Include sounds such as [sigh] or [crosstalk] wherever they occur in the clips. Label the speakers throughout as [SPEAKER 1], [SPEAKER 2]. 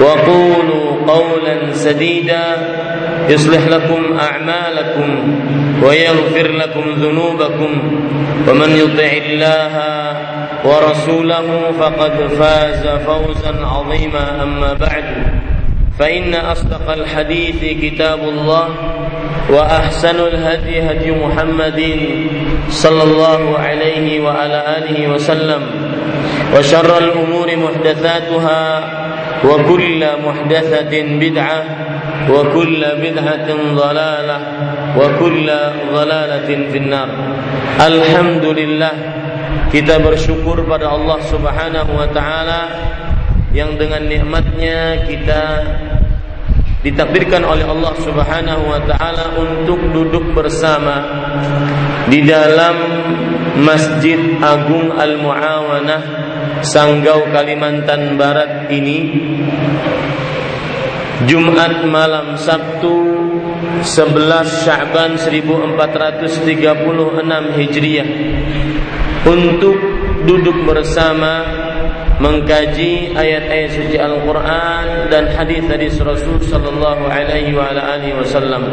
[SPEAKER 1] وقولوا قولا سديدا يصلح لكم أعمالكم ويغفر لكم ذنوبكم ومن يطع الله ورسوله فقد فاز فوزا عظيما أما بعد فإن أصدق الحديث كتاب الله وأحسن الهدي هدي محمد صلى الله عليه وعلى آله وسلم وشر الأمور محدثاتها وكل محدثة بدعة وكل بدعة ضلالة وكل ضلالة في النار الحمد لله kita bersyukur pada Allah Subhanahu wa taala yang dengan nikmatnya kita ditakdirkan oleh Allah Subhanahu wa taala untuk duduk bersama di dalam Masjid Agung Al-Muawanah Sanggau Kalimantan Barat ini Jumat malam Sabtu 11 Sya'ban 1436 Hijriah untuk duduk bersama mengkaji ayat-ayat suci Al-Qur'an dan hadis-hadis Rasul sallallahu alaihi wasallam.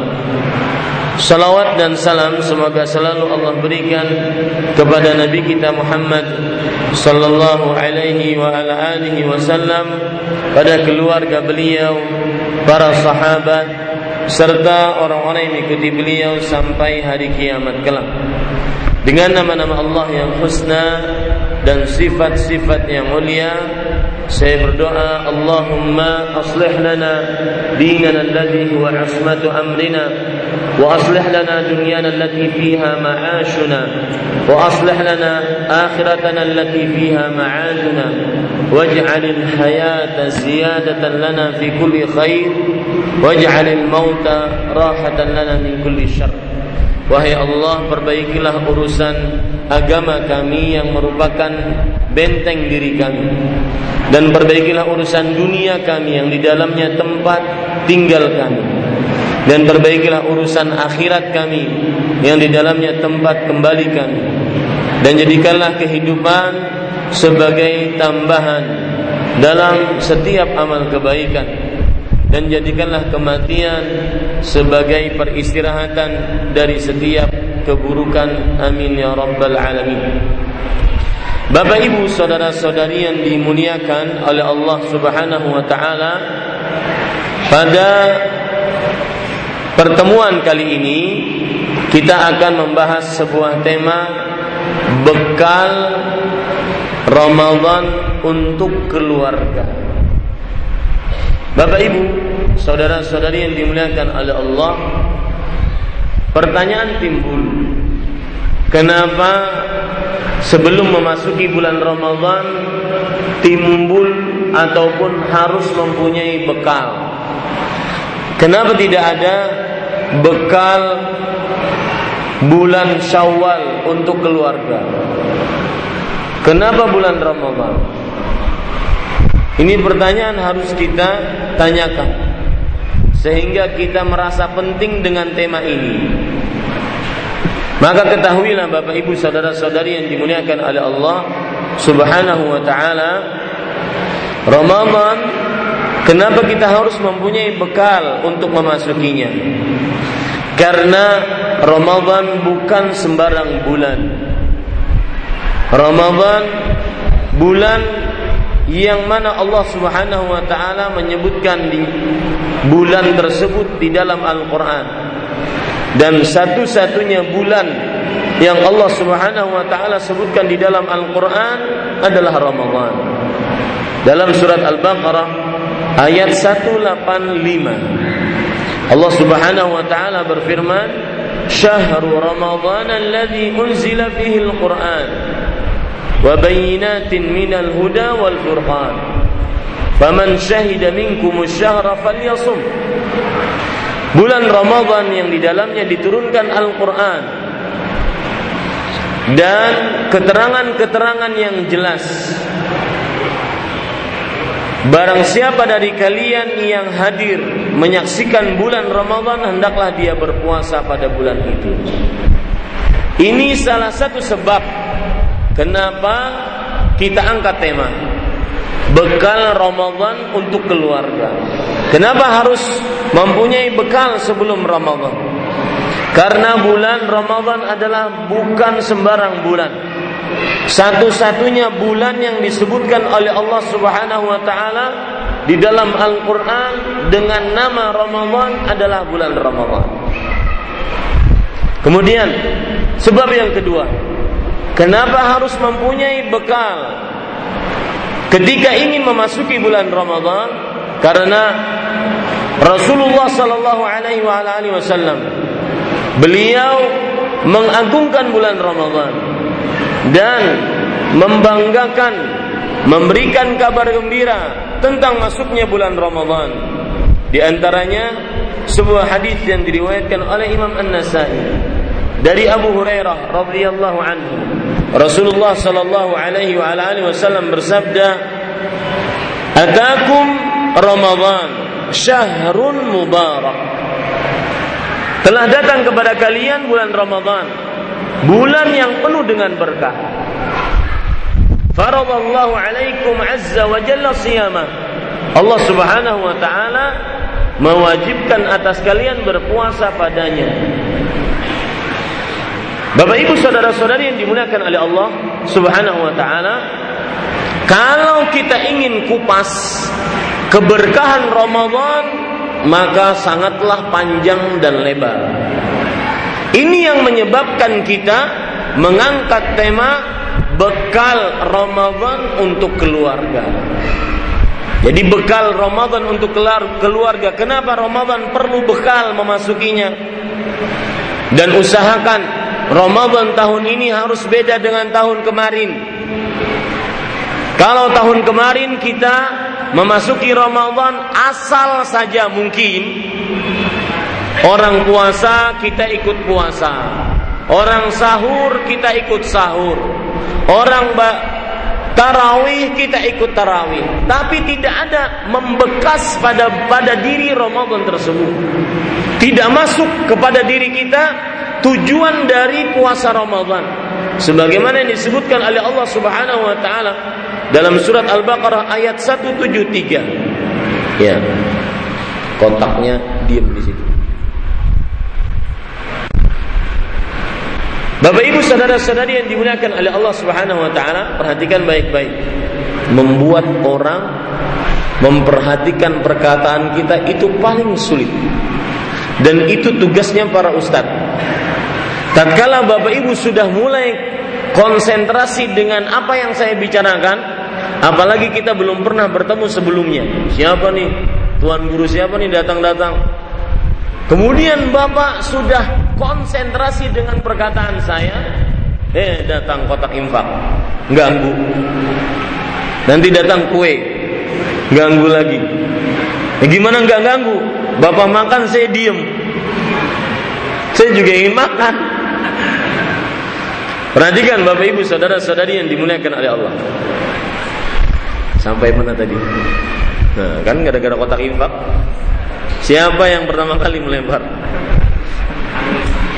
[SPEAKER 1] Salawat dan salam semoga selalu Allah berikan kepada Nabi kita Muhammad sallallahu alaihi wa ala alihi wasallam pada keluarga beliau, para sahabat serta orang-orang yang mengikuti beliau sampai hari kiamat kelak. Dengan nama-nama Allah yang husna dan sifat-sifat yang mulia saya berdoa Allahumma aslih lana dinana alladhi huwa asmatu amrina wa aslih lana dunyana allati fiha ma'ashuna wa aslih lana akhiratana allati fiha ma'aduna waj'al al-hayata ziyadatan lana fi kulli khair waj'al al-mauta rahatan lana min kulli syarr Wahai Allah perbaikilah urusan agama kami yang merupakan benteng diri kami. Dan perbaikilah urusan dunia kami yang di dalamnya tempat tinggal kami. Dan perbaikilah urusan akhirat kami yang di dalamnya tempat kembali kami. Dan jadikanlah kehidupan sebagai tambahan dalam setiap amal kebaikan. Dan jadikanlah kematian sebagai peristirahatan dari setiap keburukan. Amin ya rabbal alamin. Bapak Ibu saudara-saudari yang dimuliakan oleh Allah Subhanahu wa taala pada pertemuan kali ini kita akan membahas sebuah tema bekal Ramadan untuk keluarga. Bapak Ibu, saudara-saudari yang dimuliakan oleh Allah, pertanyaan timbul. Kenapa sebelum memasuki bulan Ramadan timbul ataupun harus mempunyai bekal? Kenapa tidak ada bekal bulan Syawal untuk keluarga? Kenapa bulan Ramadan? Ini pertanyaan harus kita tanyakan sehingga kita merasa penting dengan tema ini. Maka ketahuilah Bapak Ibu saudara-saudari yang dimuliakan oleh Allah Subhanahu wa taala Ramadan kenapa kita harus mempunyai bekal untuk memasukinya? Karena Ramadan bukan sembarang bulan. Ramadan bulan yang mana Allah Subhanahu wa taala menyebutkan di bulan tersebut di dalam Al-Qur'an. Dan satu-satunya bulan yang Allah Subhanahu wa taala sebutkan di dalam Al-Qur'an adalah Ramadan. Dalam surat Al-Baqarah ayat 185 Allah Subhanahu wa taala berfirman, "Syahrul Ramadan alladzi unzila fihi al-Qur'an wa bayyinatin minal huda wal furqan." Faman syahida minkum asy-syahra falyasum. Bulan Ramadan yang di dalamnya diturunkan Al-Qur'an dan keterangan-keterangan yang jelas Barang siapa dari kalian yang hadir menyaksikan bulan Ramadan hendaklah dia berpuasa pada bulan itu. Ini salah satu sebab kenapa kita angkat tema bekal Ramadan untuk keluarga. Kenapa harus mempunyai bekal sebelum Ramadan? Karena bulan Ramadan adalah bukan sembarang bulan. Satu-satunya bulan yang disebutkan oleh Allah Subhanahu wa taala di dalam Al-Qur'an dengan nama Ramadan adalah bulan Ramadan. Kemudian sebab yang kedua, kenapa harus mempunyai bekal ketika ingin memasuki bulan Ramadan? Karena Rasulullah sallallahu alaihi wasallam beliau mengagungkan bulan Ramadan dan membanggakan memberikan kabar gembira tentang masuknya bulan Ramadan. Di antaranya sebuah hadis yang diriwayatkan oleh Imam An-Nasai dari Abu Hurairah radhiyallahu anhu. Rasulullah sallallahu alaihi wasallam bersabda, "Atakum Ramadan syahrun mubarak." Telah datang kepada kalian bulan Ramadan bulan yang penuh dengan berkah. Faradallahu alaikum azza wa jalla siyama. Allah Subhanahu wa taala mewajibkan atas kalian berpuasa padanya. Bapak Ibu saudara-saudari yang dimuliakan oleh Allah Subhanahu wa taala, kalau kita ingin kupas keberkahan Ramadan, maka sangatlah panjang dan lebar. Ini yang menyebabkan kita mengangkat tema bekal Ramadan untuk keluarga. Jadi bekal Ramadan untuk keluarga. Kenapa Ramadan perlu bekal memasukinya? Dan usahakan Ramadan tahun ini harus beda dengan tahun kemarin. Kalau tahun kemarin kita memasuki Ramadan asal saja mungkin Orang puasa kita ikut puasa. Orang sahur kita ikut sahur. Orang tarawih kita ikut tarawih. Tapi tidak ada membekas pada pada diri Ramadan tersebut. Tidak masuk kepada diri kita tujuan dari puasa Ramadan. Sebagaimana yang disebutkan oleh Allah Subhanahu wa taala dalam surat Al-Baqarah ayat 173. Ya. Kontaknya diam di situ. Bapak Ibu saudara-saudari yang dimuliakan oleh Allah Subhanahu wa taala, perhatikan baik-baik. Membuat orang memperhatikan perkataan kita itu paling sulit. Dan itu tugasnya para ustadz. Tatkala Bapak Ibu sudah mulai konsentrasi dengan apa yang saya bicarakan, apalagi kita belum pernah bertemu sebelumnya. Siapa nih? Tuan guru siapa nih datang-datang? Kemudian Bapak sudah konsentrasi dengan perkataan saya, eh datang kotak infak, ganggu. Nanti datang kue, ganggu lagi. Eh, gimana nggak ganggu? Bapak makan saya diem. Saya juga ingin makan. Perhatikan Bapak Ibu saudara-saudari yang dimuliakan oleh Allah. Sampai mana tadi? Nah, kan gara-gara kotak infak. Siapa yang pertama kali melempar?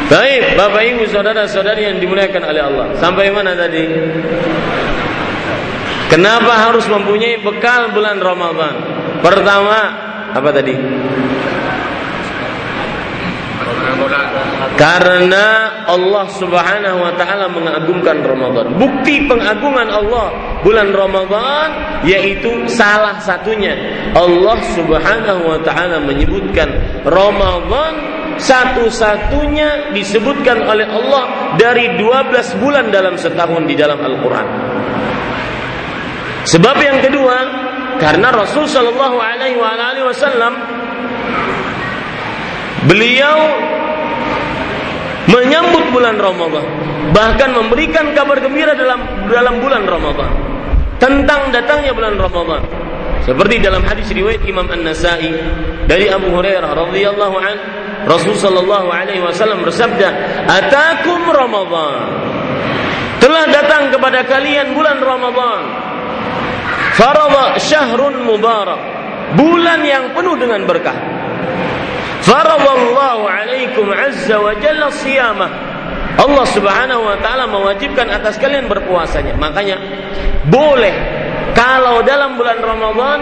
[SPEAKER 1] Baik, Bapak Ibu saudara-saudari yang dimuliakan oleh Allah. Sampai mana tadi? Kenapa harus mempunyai bekal bulan Ramadan? Pertama, apa tadi? Karena Allah Subhanahu wa taala mengagungkan Ramadan. Bukti pengagungan Allah bulan Ramadan yaitu salah satunya Allah Subhanahu wa taala menyebutkan Ramadan satu-satunya disebutkan oleh Allah dari 12 bulan dalam setahun di dalam Al-Qur'an. Sebab yang kedua, karena Rasul Shallallahu Alaihi Wasallam beliau menyambut bulan Ramadan, bahkan memberikan kabar gembira dalam dalam bulan Ramadan tentang datangnya bulan Ramadan. Seperti dalam hadis riwayat Imam An-Nasa'i dari Abu Hurairah radhiyallahu an Rasul sallallahu alaihi wasallam bersabda, "Atakum Ramadan." Telah datang kepada kalian bulan Ramadan. Farada syahrun mubarak. Bulan yang penuh dengan berkah. Faradallahu alaikum azza wa jalla siyamah. Allah Subhanahu wa taala mewajibkan atas kalian berpuasanya. Makanya boleh kalau dalam bulan Ramadan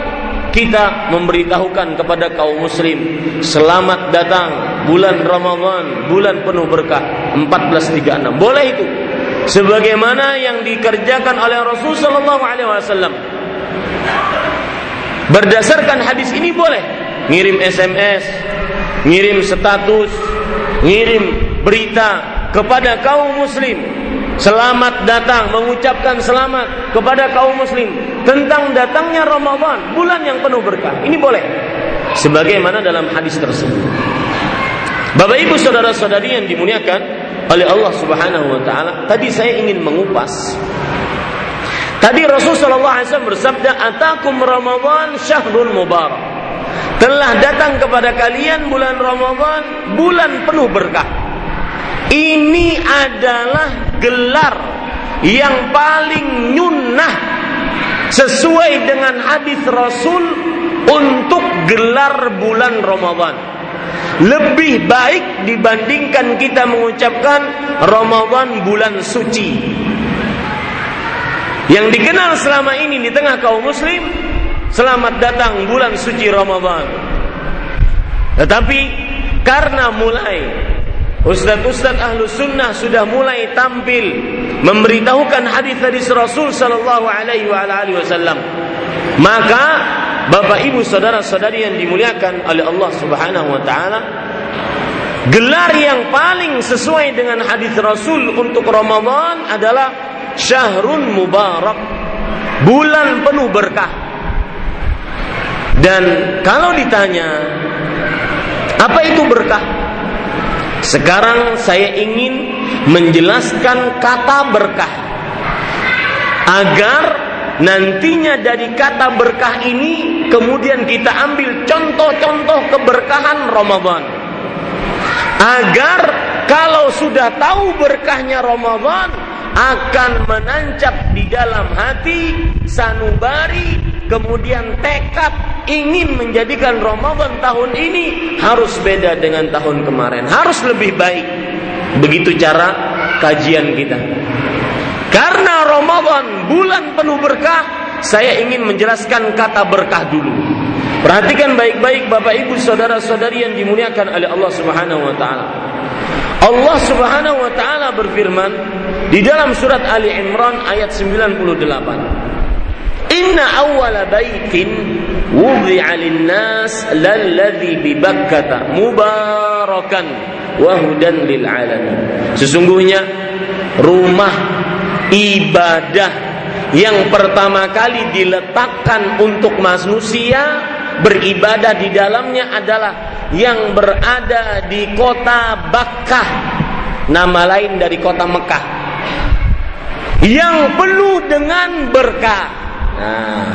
[SPEAKER 1] kita memberitahukan kepada kaum muslim selamat datang bulan Ramadan, bulan penuh berkah 1436. Boleh itu. Sebagaimana yang dikerjakan oleh Rasul sallallahu alaihi wasallam. Berdasarkan hadis ini boleh ngirim SMS, ngirim status, ngirim berita kepada kaum muslim. Selamat datang, mengucapkan selamat kepada kaum muslim tentang datangnya Ramadan, bulan yang penuh berkah. Ini boleh. Sebagaimana dalam hadis tersebut. Bapak Ibu saudara-saudari yang dimuliakan oleh Allah Subhanahu wa taala, tadi saya ingin mengupas Tadi Rasulullah SAW bersabda, "Atakum Ramadan syahrun mubarak." Telah datang kepada kalian bulan Ramadan, bulan penuh berkah. Ini adalah gelar yang paling nyunnah sesuai dengan hadis Rasul untuk gelar bulan Ramadan. Lebih baik dibandingkan kita mengucapkan Ramadan bulan suci. Yang dikenal selama ini di tengah kaum muslim Selamat datang bulan suci Ramadan. Tetapi karena mulai Ustadz-ustadz ahlu sunnah sudah mulai tampil memberitahukan hadis-hadis Rasul Sallallahu Alaihi Wasallam. Maka Bapak Ibu saudara-saudari yang dimuliakan oleh Allah Subhanahu Wa Taala, gelar yang paling sesuai dengan hadis Rasul untuk Ramadan adalah Syahrun Mubarak, bulan penuh berkah. Dan kalau ditanya apa itu berkah? Sekarang saya ingin menjelaskan kata berkah agar nantinya dari kata berkah ini kemudian kita ambil contoh-contoh keberkahan Ramadan. Agar kalau sudah tahu berkahnya Ramadan akan menancap di dalam hati sanubari kemudian tekad ingin menjadikan Ramadan tahun ini harus beda dengan tahun kemarin, harus lebih baik. Begitu cara kajian kita. Karena Ramadan bulan penuh berkah, saya ingin menjelaskan kata berkah dulu. Perhatikan baik-baik Bapak Ibu saudara-saudari yang dimuliakan oleh Allah Subhanahu wa taala. Allah Subhanahu wa taala berfirman di dalam surat Ali Imran ayat 98. Inna awwala baitin wudi'a lin-nas lalladzi bi mubarakan wa hudan lil alamin. Sesungguhnya rumah ibadah yang pertama kali diletakkan untuk manusia beribadah di dalamnya adalah yang berada di kota Bakkah. Nama lain dari kota Mekah. Yang penuh dengan berkah. Nah,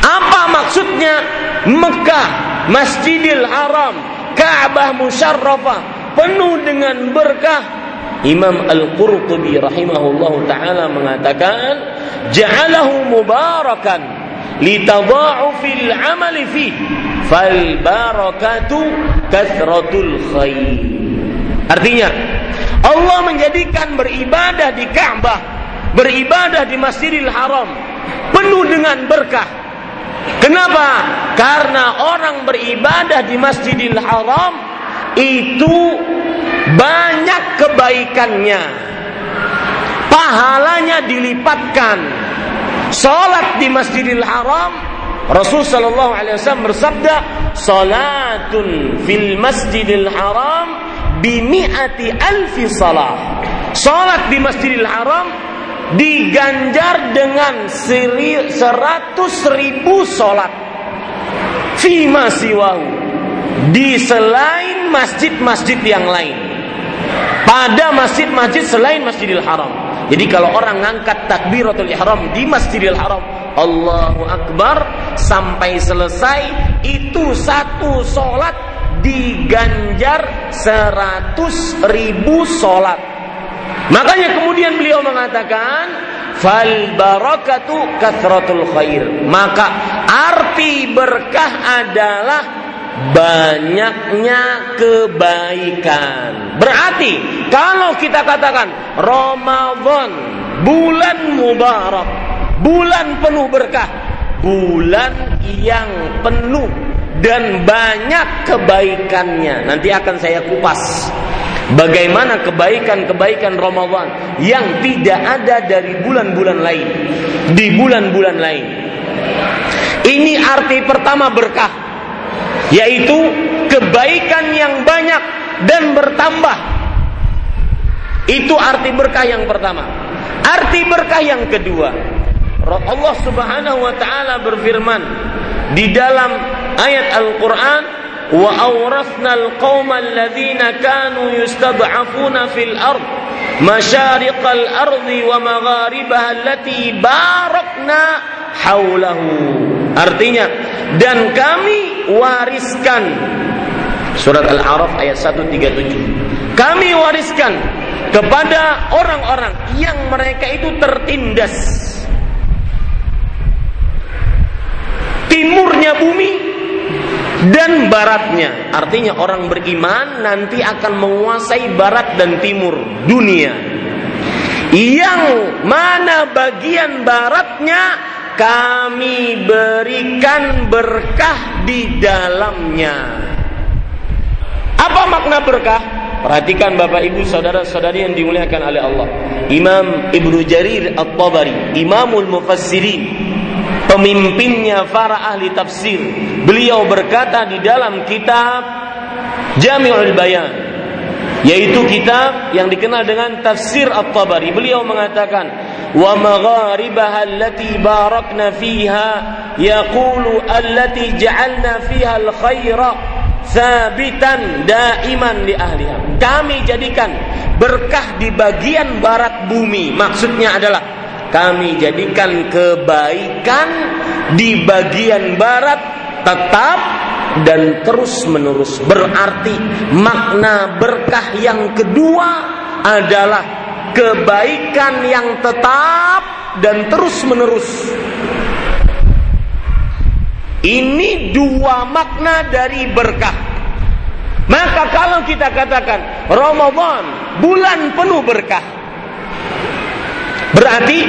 [SPEAKER 1] apa maksudnya Mekah, Masjidil Haram, Ka'bah musyarrafah penuh dengan berkah. Imam Al-Qurtubi rahimahullahu taala mengatakan, "Ja'alahu mubarakan litadha'ufil 'amali fi fal barakatu kathratul khair." Artinya, Allah menjadikan beribadah di Ka'bah, beribadah di Masjidil Haram penuh dengan berkah. Kenapa? Karena orang beribadah di Masjidil Haram itu banyak kebaikannya. Pahalanya dilipatkan. Salat di Masjidil Haram Rasul sallallahu alaihi wasallam bersabda, "Salatun fil Masjidil Haram bimi'ati alfi salah." Salat di Masjidil Haram diganjar dengan seratus ribu salat. Fima siwahu di selain masjid-masjid yang lain. Pada masjid-masjid selain Masjidil Haram. Jadi kalau orang ngangkat takbiratul ihram di Masjidil Haram, Allahu Akbar sampai selesai itu satu solat diganjar seratus ribu solat. Makanya kemudian beliau mengatakan fal barakatu kathratul khair. Maka arti berkah adalah banyaknya kebaikan. Berarti kalau kita katakan Ramadan bulan mubarak bulan penuh berkah, bulan yang penuh dan banyak kebaikannya. Nanti akan saya kupas bagaimana kebaikan-kebaikan Ramadan yang tidak ada dari bulan-bulan lain di bulan-bulan lain. Ini arti pertama berkah, yaitu kebaikan yang banyak dan bertambah. Itu arti berkah yang pertama. Arti berkah yang kedua, Allah Subhanahu wa taala berfirman di dalam ayat Al-Qur'an wa awrasna al-qauma alladhina kanu yustad'afuna fil ard masyariqal ardi wa magharibaha allati barakna haulahu artinya dan kami wariskan surat Al-A'raf ayat 137 kami wariskan kepada orang-orang yang mereka itu tertindas timurnya bumi dan baratnya. Artinya orang beriman nanti akan menguasai barat dan timur dunia. Yang mana bagian baratnya kami berikan berkah di dalamnya. Apa makna berkah? Perhatikan Bapak Ibu saudara-saudari yang dimuliakan oleh Allah. Imam Ibnu Jarir At-Tabari, Imamul Mufassirin pemimpinnya para ahli tafsir. Beliau berkata di dalam kitab Jami'ul Bayan yaitu kitab yang dikenal dengan tafsir At-Tabari. Beliau mengatakan, "Wa magharibaha allati barakna fiha yaqulu allati ja'alna fiha al-khaira sabitan daiman ahliha." Kami jadikan berkah di bagian barat bumi. Maksudnya adalah kami jadikan kebaikan di bagian barat tetap dan terus menerus berarti makna berkah yang kedua adalah kebaikan yang tetap dan terus menerus ini dua makna dari berkah maka kalau kita katakan Ramadan bulan penuh berkah Berarti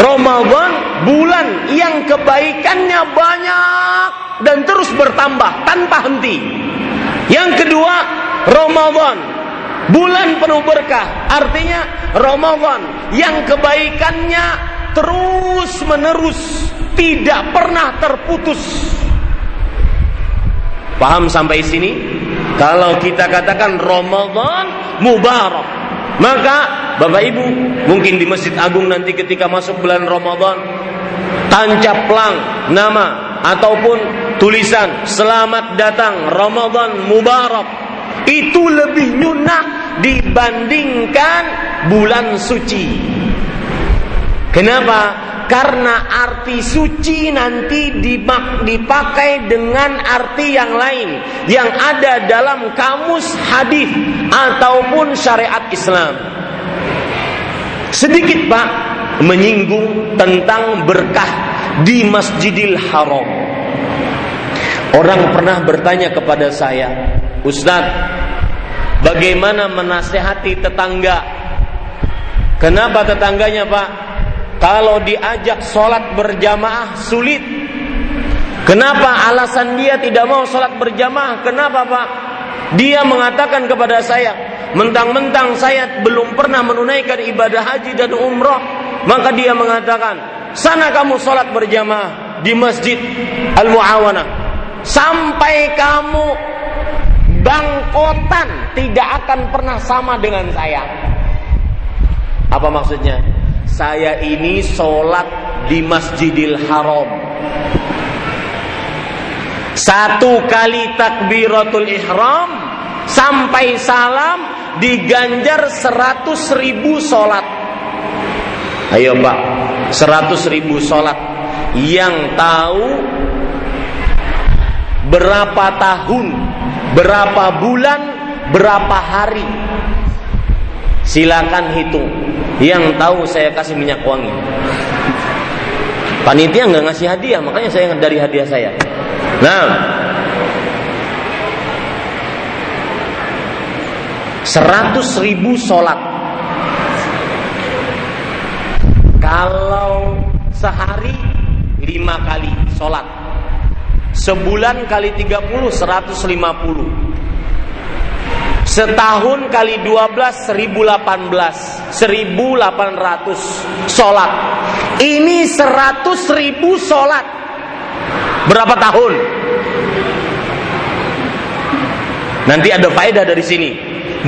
[SPEAKER 1] Ramadan bulan yang kebaikannya banyak dan terus bertambah tanpa henti. Yang kedua, Ramadan bulan penuh berkah. Artinya Ramadan yang kebaikannya terus menerus, tidak pernah terputus. Paham sampai sini? Kalau kita katakan Ramadan mubarak, maka Bapak Ibu mungkin di Masjid Agung nanti ketika masuk bulan Ramadan tancap pelang nama ataupun tulisan selamat datang Ramadan Mubarak itu lebih nyunah dibandingkan bulan suci. Kenapa? Karena arti suci nanti dipakai dengan arti yang lain yang ada dalam kamus hadis ataupun syariat Islam. Sedikit Pak menyinggung tentang berkah di Masjidil Haram. Orang pernah bertanya kepada saya, Ustaz, Bagaimana menasehati tetangga? Kenapa tetangganya, Pak? Kalau diajak sholat berjamaah sulit. Kenapa alasan dia tidak mau sholat berjamaah? Kenapa, Pak? Dia mengatakan kepada saya, mentang-mentang saya belum pernah menunaikan ibadah haji dan umroh, maka dia mengatakan, sana kamu sholat berjamaah di masjid Al-Mu'awanah. Sampai kamu bangkotan tidak akan pernah sama dengan saya. Apa maksudnya? Saya ini sholat di Masjidil Haram. Satu kali takbiratul ihram sampai salam diganjar seratus ribu sholat. Ayo pak, seratus ribu sholat. Yang tahu berapa tahun berapa bulan, berapa hari. Silakan hitung. Yang tahu saya kasih minyak wangi. Panitia nggak ngasih hadiah, makanya saya dari hadiah saya. Nah, seratus ribu sholat. Kalau sehari lima kali sholat, Sebulan kali 30 150. Setahun kali 12 1018 1800 sholat Ini 100 ribu sholat Berapa tahun? Nanti ada faedah dari sini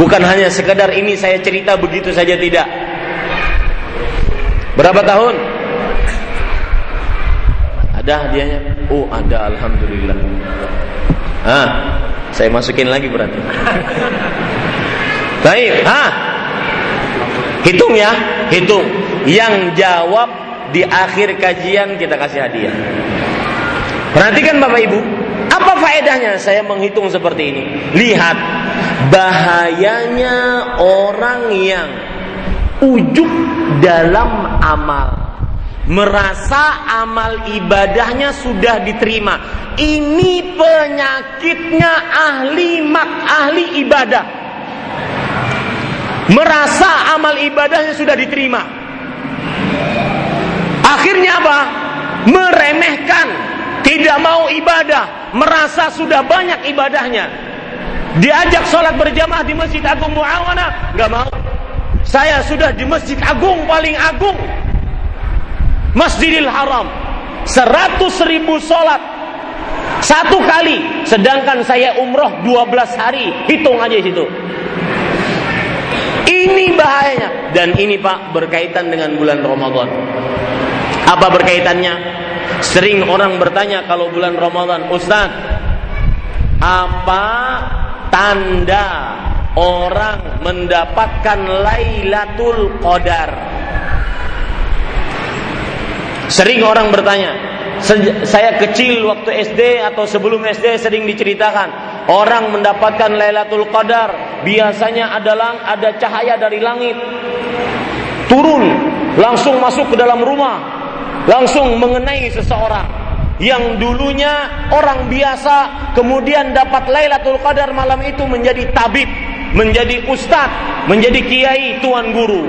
[SPEAKER 1] Bukan hanya sekedar ini saya cerita begitu saja tidak Berapa tahun? Ada hadiahnya? Oh ada Alhamdulillah. Ah, saya masukin lagi berarti. [laughs] Baik, ah Hitung ya, hitung. Yang jawab di akhir kajian kita kasih hadiah. Perhatikan Bapak Ibu. Apa faedahnya saya menghitung seperti ini? Lihat Bahayanya orang yang Ujuk dalam amal merasa amal ibadahnya sudah diterima. Ini penyakitnya ahli mak ahli ibadah. Merasa amal ibadahnya sudah diterima. Akhirnya apa? Meremehkan, tidak mau ibadah, merasa sudah banyak ibadahnya. Diajak sholat berjamaah di Masjid Agung Muawana, nggak mau. Saya sudah di Masjid Agung paling agung, Masjidil Haram. 100 ribu sholat. Satu kali. Sedangkan saya umroh 12 hari. Hitung aja situ. Ini bahayanya. Dan ini Pak berkaitan dengan bulan Ramadan. Apa berkaitannya? Sering orang bertanya kalau bulan Ramadan Ustaz apa tanda orang mendapatkan Lailatul Qadar Sering orang bertanya, saya kecil waktu SD atau sebelum SD sering diceritakan orang mendapatkan Lailatul Qadar biasanya adalah ada cahaya dari langit turun langsung masuk ke dalam rumah langsung mengenai seseorang yang dulunya orang biasa kemudian dapat Lailatul Qadar malam itu menjadi tabib menjadi ustadz menjadi kiai tuan guru.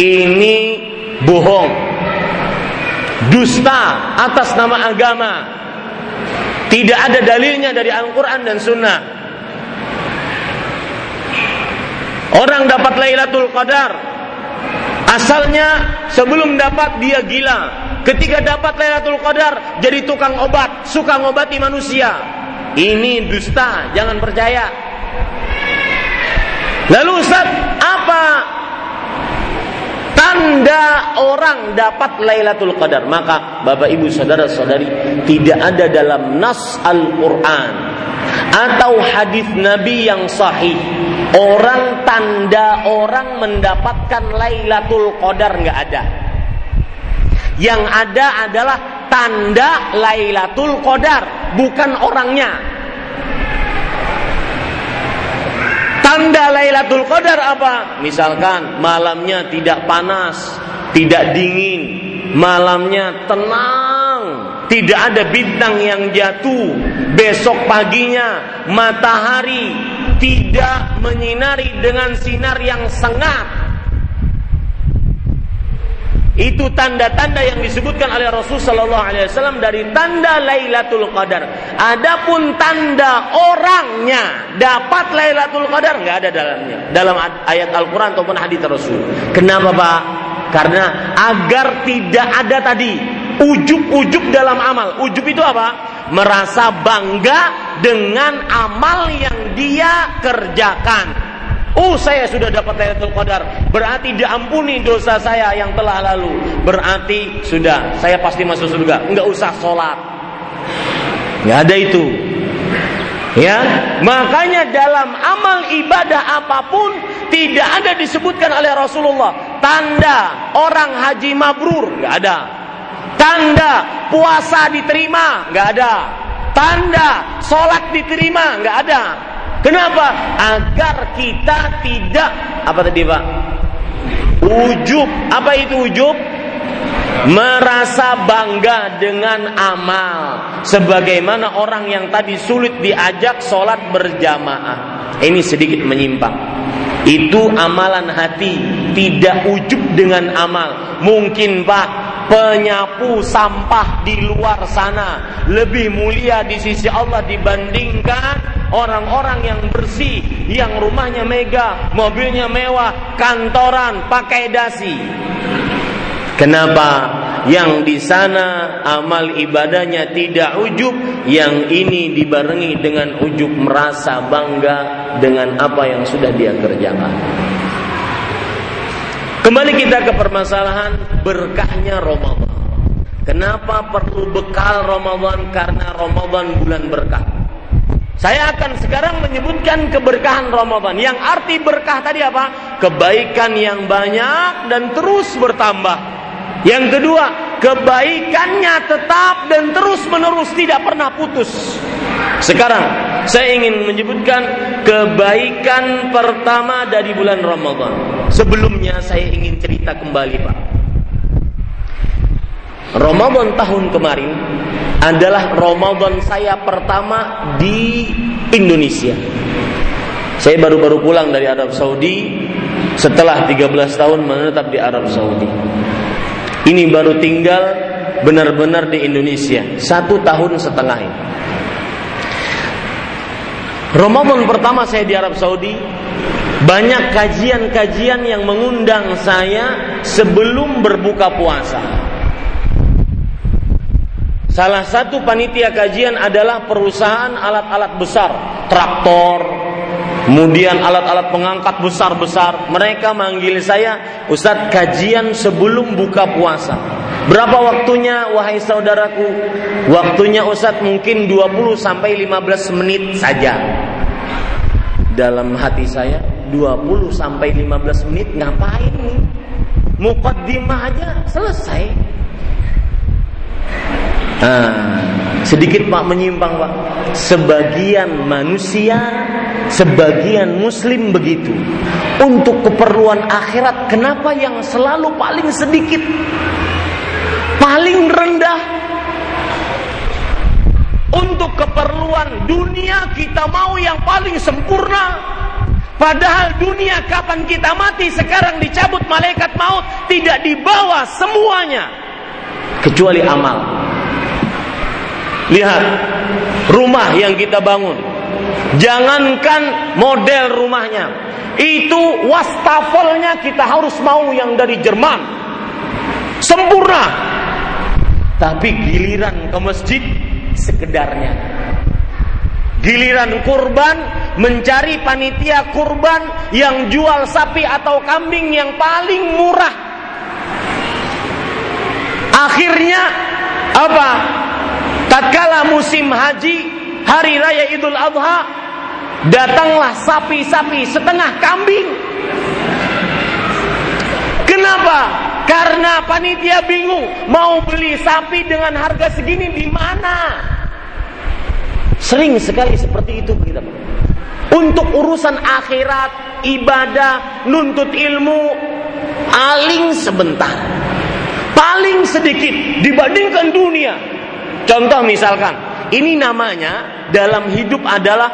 [SPEAKER 1] Ini bohong dusta atas nama agama. Tidak ada dalilnya dari Al-Quran dan Sunnah. Orang dapat Lailatul Qadar Asalnya sebelum dapat dia gila Ketika dapat Lailatul Qadar Jadi tukang obat Suka ngobati manusia Ini dusta Jangan percaya Lalu Ustaz tanda orang dapat Lailatul Qadar. Maka Bapak Ibu saudara-saudari tidak ada dalam nas Al-Qur'an atau hadis Nabi yang sahih orang tanda orang mendapatkan Lailatul Qadar nggak ada. Yang ada adalah tanda Lailatul Qadar, bukan orangnya. Tanda Lailatul Qadar apa? Misalkan malamnya tidak panas, tidak dingin, malamnya tenang, tidak ada bintang yang jatuh. Besok paginya matahari tidak menyinari dengan sinar yang sengat itu tanda-tanda yang disebutkan oleh Rasul Sallallahu Alaihi Wasallam dari tanda Lailatul Qadar. Adapun tanda orangnya dapat Lailatul Qadar nggak ada dalamnya dalam ayat Al-Quran ataupun hadis Rasul. Kenapa Pak? Karena agar tidak ada tadi ujub-ujub dalam amal. Ujub itu apa? Merasa bangga dengan amal yang dia kerjakan. Oh saya sudah dapat Lailatul Qadar. Berarti diampuni dosa saya yang telah lalu. Berarti sudah Saya pasti masuk surga. Enggak usah sholat. Enggak ada itu. Ya, makanya dalam amal ibadah apa pun tidak ada disebutkan oleh Rasulullah. Tanda orang haji mabrur, nggak ada. Tanda puasa diterima, nggak ada. Tanda sholat diterima, nggak ada. Kenapa? Agar kita tidak apa tadi Pak? Ujub. Apa itu ujub? Merasa bangga dengan amal. Sebagaimana orang yang tadi sulit diajak sholat berjamaah. Ini sedikit menyimpang. Itu amalan hati Tidak ujub dengan amal. Mungkin pak penyapu sampah di luar sana lebih mulia di sisi Allah dibandingkan orang-orang yang bersih, yang rumahnya mega, mobilnya mewah, kantoran pakai dasi. Kenapa? Yang di sana amal ibadahnya tidak ujub, yang ini dibarengi dengan ujub merasa bangga dengan apa yang sudah dia kerjakan. Kembali kita ke permasalahan berkahnya Ramadan. Kenapa perlu bekal Ramadan? Karena Ramadan bulan berkah. Saya akan sekarang menyebutkan keberkahan Ramadan. Yang arti berkah tadi apa? Kebaikan yang banyak dan terus bertambah. Yang kedua, kebaikannya tetap dan terus menerus tidak pernah putus. Sekarang saya ingin menyebutkan kebaikan pertama dari bulan Ramadan. Sebelumnya saya ingin cerita kembali, Pak. Ramadan tahun kemarin adalah Ramadan saya pertama di Indonesia. Saya baru-baru pulang dari Arab Saudi setelah 13 tahun menetap di Arab Saudi. Ini baru tinggal benar-benar di Indonesia satu tahun setengah ini. Ramadan pertama saya di Arab Saudi banyak kajian-kajian yang mengundang saya sebelum berbuka puasa. Salah satu panitia kajian adalah perusahaan alat-alat besar, traktor, kemudian alat-alat pengangkat besar-besar. Mereka manggil saya, Ustadz kajian sebelum buka puasa. Berapa waktunya wahai saudaraku? Waktunya Ustadz mungkin 20 sampai 15 menit saja. Dalam hati saya 20 sampai 15 menit ngapain nih? Mukaddimah aja selesai. Nah, sedikit Pak menyimpang Pak. Sebagian manusia, sebagian muslim begitu. Untuk keperluan akhirat, kenapa yang selalu paling sedikit? paling rendah untuk keperluan dunia kita mau yang paling sempurna padahal dunia kapan kita mati sekarang dicabut malaikat maut tidak dibawa semuanya kecuali amal lihat rumah yang kita bangun jangankan model rumahnya itu wastafelnya kita harus mau yang dari Jerman sempurna tapi giliran ke masjid sekedarnya. Giliran kurban mencari panitia kurban yang jual sapi atau kambing yang paling murah. Akhirnya apa? Tatkala musim haji, hari raya Idul Adha, datanglah sapi-sapi setengah kambing. Kenapa? Karena panitia bingung mau beli sapi dengan harga segini di mana? Sering sekali seperti itu kita. Untuk urusan akhirat, ibadah, nuntut ilmu, aling sebentar. Paling sedikit dibandingkan dunia. Contoh misalkan, ini namanya dalam hidup adalah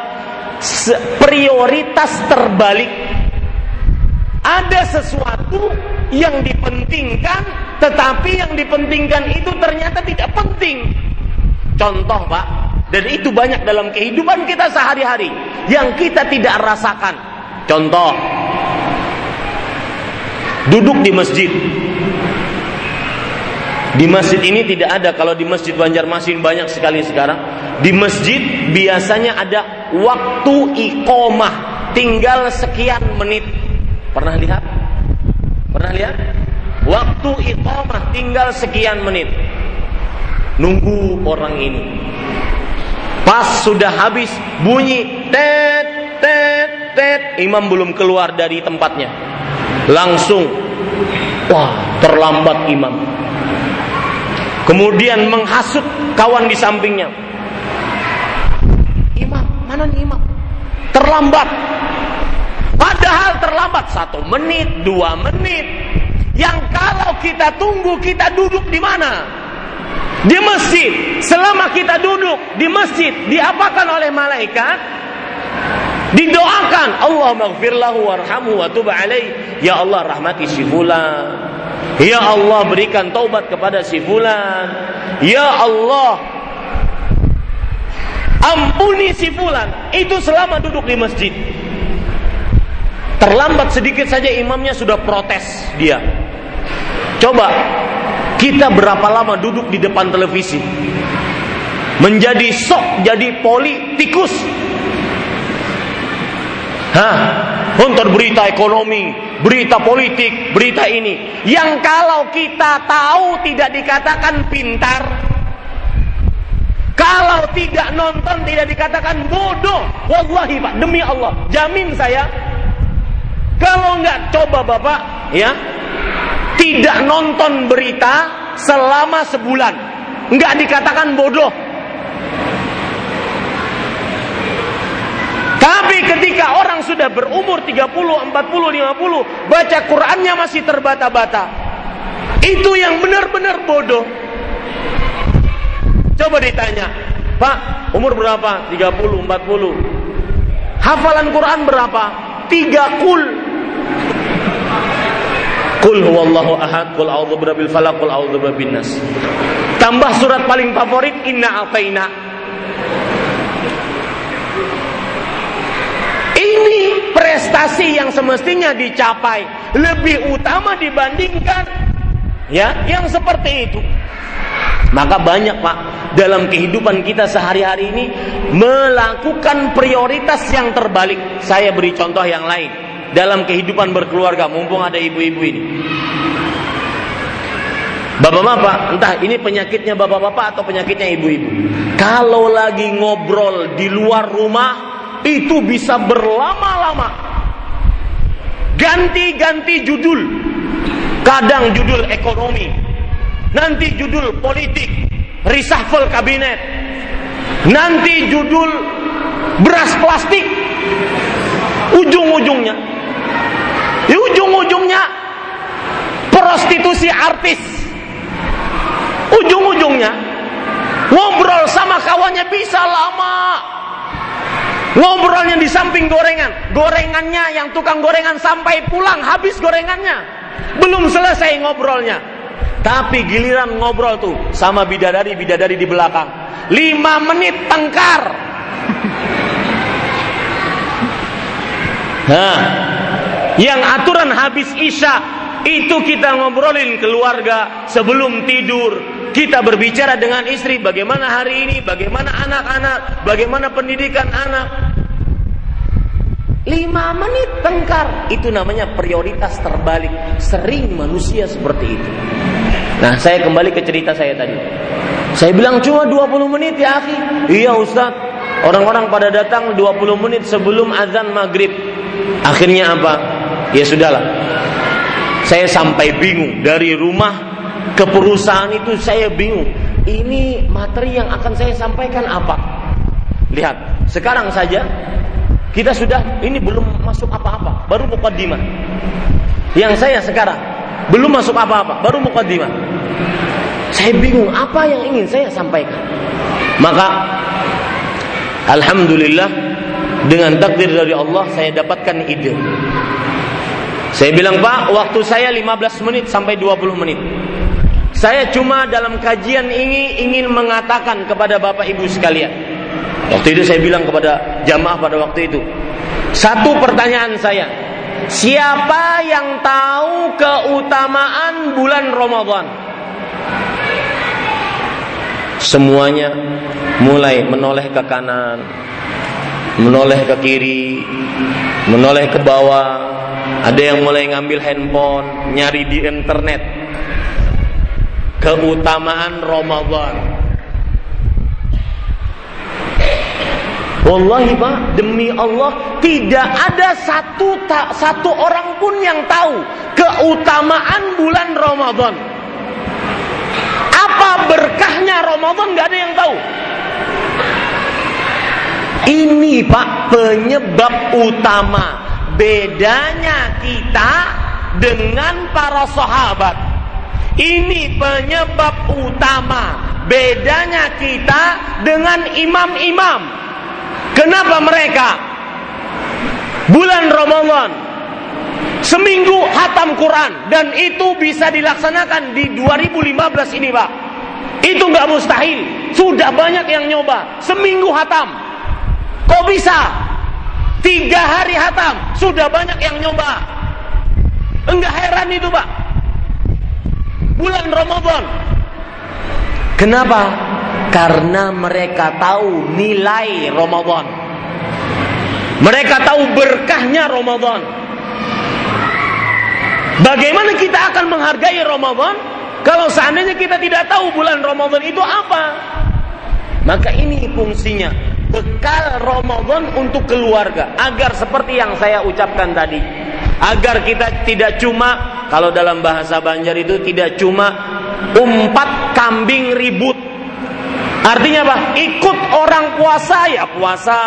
[SPEAKER 1] prioritas terbalik. Ada sesuatu yang dipentingkan, tetapi yang dipentingkan itu ternyata tidak penting. Contoh, Pak, dan itu banyak dalam kehidupan kita sehari-hari yang kita tidak rasakan. Contoh, duduk di masjid. Di masjid ini tidak ada kalau di masjid Banjarmasin banyak sekali sekarang. Di masjid biasanya ada waktu iqomah tinggal sekian menit. Pernah lihat? Pernah lihat? Waktu iqomah tinggal sekian menit. Nunggu orang ini. Pas sudah habis bunyi tet tet tet imam belum keluar dari tempatnya. Langsung wah terlambat imam. Kemudian menghasut kawan di sampingnya. Imam, mana nih imam? Terlambat. Padahal terlambat satu menit, dua menit. Yang kalau kita tunggu kita duduk di mana? Di masjid, selama kita duduk di masjid, diapakan oleh malaikat? Didoakan, Allah maghfirlahu warhamu wa tub alaih. Ya Allah rahmati si fulan. Ya Allah berikan taubat kepada si fulan. Ya Allah ampuni si fulan. Itu selama duduk di masjid. Terlambat sedikit saja imamnya sudah protes dia. Coba kita berapa lama duduk di depan televisi? Menjadi sok jadi politikus. Hah? Nonton berita ekonomi, berita politik, berita ini. Yang kalau kita tahu tidak dikatakan pintar. Kalau tidak nonton tidak dikatakan bodoh. Wallahi Pak, demi Allah, jamin saya. Kalau nggak coba Bapak, ya, tidak nonton berita selama sebulan. Nggak dikatakan bodoh. Tapi ketika orang sudah berumur 30, 40, 50, baca Qur'annya masih terbata-bata. Itu yang benar-benar bodoh. Coba ditanya, Pak, umur berapa? 30, 40. Hafalan Quran berapa? Tiga kul. Kul huwallahu ahad, kul a'udzu birabbil falaq, kul nas. Tambah surat paling favorit inna ataina. Ini prestasi yang semestinya dicapai lebih utama dibandingkan ya yang seperti itu. Maka banyak Pak dalam kehidupan kita sehari-hari ini melakukan prioritas yang terbalik. Saya beri contoh yang lain dalam kehidupan berkeluarga mumpung ada ibu-ibu ini. Bapak-bapak, entah ini penyakitnya bapak-bapak atau penyakitnya ibu-ibu. Kalau lagi ngobrol di luar rumah, itu bisa berlama-lama. Ganti-ganti judul. Kadang judul ekonomi, nanti judul politik, reshuffle kabinet, nanti judul beras plastik, ujung-ujungnya, di ujung-ujungnya prostitusi artis, ujung-ujungnya ngobrol sama kawannya bisa lama. Ngobrolnya di samping gorengan, gorengannya yang tukang gorengan sampai pulang habis gorengannya, belum selesai ngobrolnya. Tapi giliran ngobrol tuh sama bidadari-bidadari di belakang. Lima menit tengkar. [laughs] Nah, yang aturan habis isya itu kita ngobrolin keluarga sebelum tidur. Kita berbicara dengan istri bagaimana hari ini, bagaimana anak-anak, bagaimana pendidikan anak. Lima menit tengkar Itu namanya prioritas terbalik. Sering manusia seperti itu. Nah saya kembali ke cerita saya tadi. Saya bilang cuma 20 menit ya akhi. Iya Ustaz. Orang-orang pada datang 20 menit sebelum azan maghrib. Akhirnya apa? Ya sudahlah. Saya sampai bingung. Dari rumah ke perusahaan itu saya bingung. Ini materi yang akan saya sampaikan apa? Lihat Sekarang saja kita sudah ini belum masuk apa-apa, baru mukaddimah. Yang saya sekarang belum masuk apa-apa, baru mukaddimah. Saya bingung apa yang ingin saya sampaikan. Maka alhamdulillah dengan takdir dari Allah saya dapatkan ide. Saya bilang, "Pak, waktu saya 15 menit sampai 20 menit." Saya cuma dalam kajian ini ingin mengatakan kepada Bapak Ibu sekalian. Waktu itu saya bilang kepada jamaah pada waktu itu. Satu pertanyaan saya. Siapa yang tahu keutamaan bulan Ramadan? Semuanya mulai menoleh ke kanan, menoleh ke kiri, menoleh ke bawah. Ada yang mulai ngambil handphone, nyari di internet keutamaan Ramadan. Wallahi Pak, demi Allah tidak ada satu tak satu orang pun yang tahu keutamaan bulan Ramadan. Apa berkahnya Ramadan nggak ada yang tahu. Ini Pak penyebab utama bedanya kita dengan para sahabat. Ini penyebab utama bedanya kita dengan imam-imam. Kenapa mereka bulan Ramadan seminggu hatam Quran dan itu bisa dilaksanakan di 2015 ini, Pak. Itu nggak mustahil. Sudah banyak yang nyoba seminggu hatam. Kok bisa? Tiga hari hatam sudah banyak yang nyoba. Enggak heran itu, Pak bulan Ramadan. Kenapa? Karena mereka tahu nilai Ramadan. Mereka tahu berkahnya Ramadan. Bagaimana kita akan menghargai Ramadan kalau seandainya kita tidak tahu bulan Ramadan itu apa? Maka ini fungsinya bekal Ramadan untuk keluarga agar seperti yang saya ucapkan tadi agar kita tidak cuma kalau dalam bahasa Banjar itu tidak cuma umpat kambing ribut. Artinya apa? Ikut orang puasa ya puasa.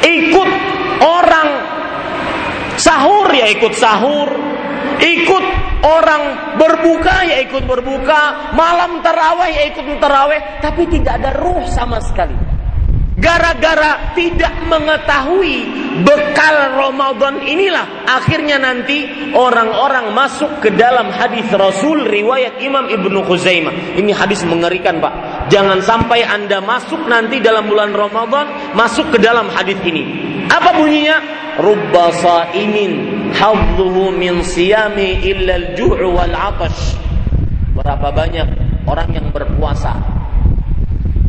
[SPEAKER 1] Ikut orang sahur ya ikut sahur. Ikut orang berbuka ya ikut berbuka. Malam terawih ya ikut terawih. Tapi tidak ada ruh sama sekali. Gara-gara tidak mengetahui bekal Ramadan inilah akhirnya nanti orang-orang masuk ke dalam hadis Rasul riwayat Imam Ibnu Khuzaimah. Ini hadis mengerikan, Pak. Jangan sampai Anda masuk nanti dalam bulan Ramadan masuk ke dalam hadis ini. Apa bunyinya? Rubba sa'imin hadzuhu min siyami illa al-ju' wal 'atash. Berapa banyak orang yang berpuasa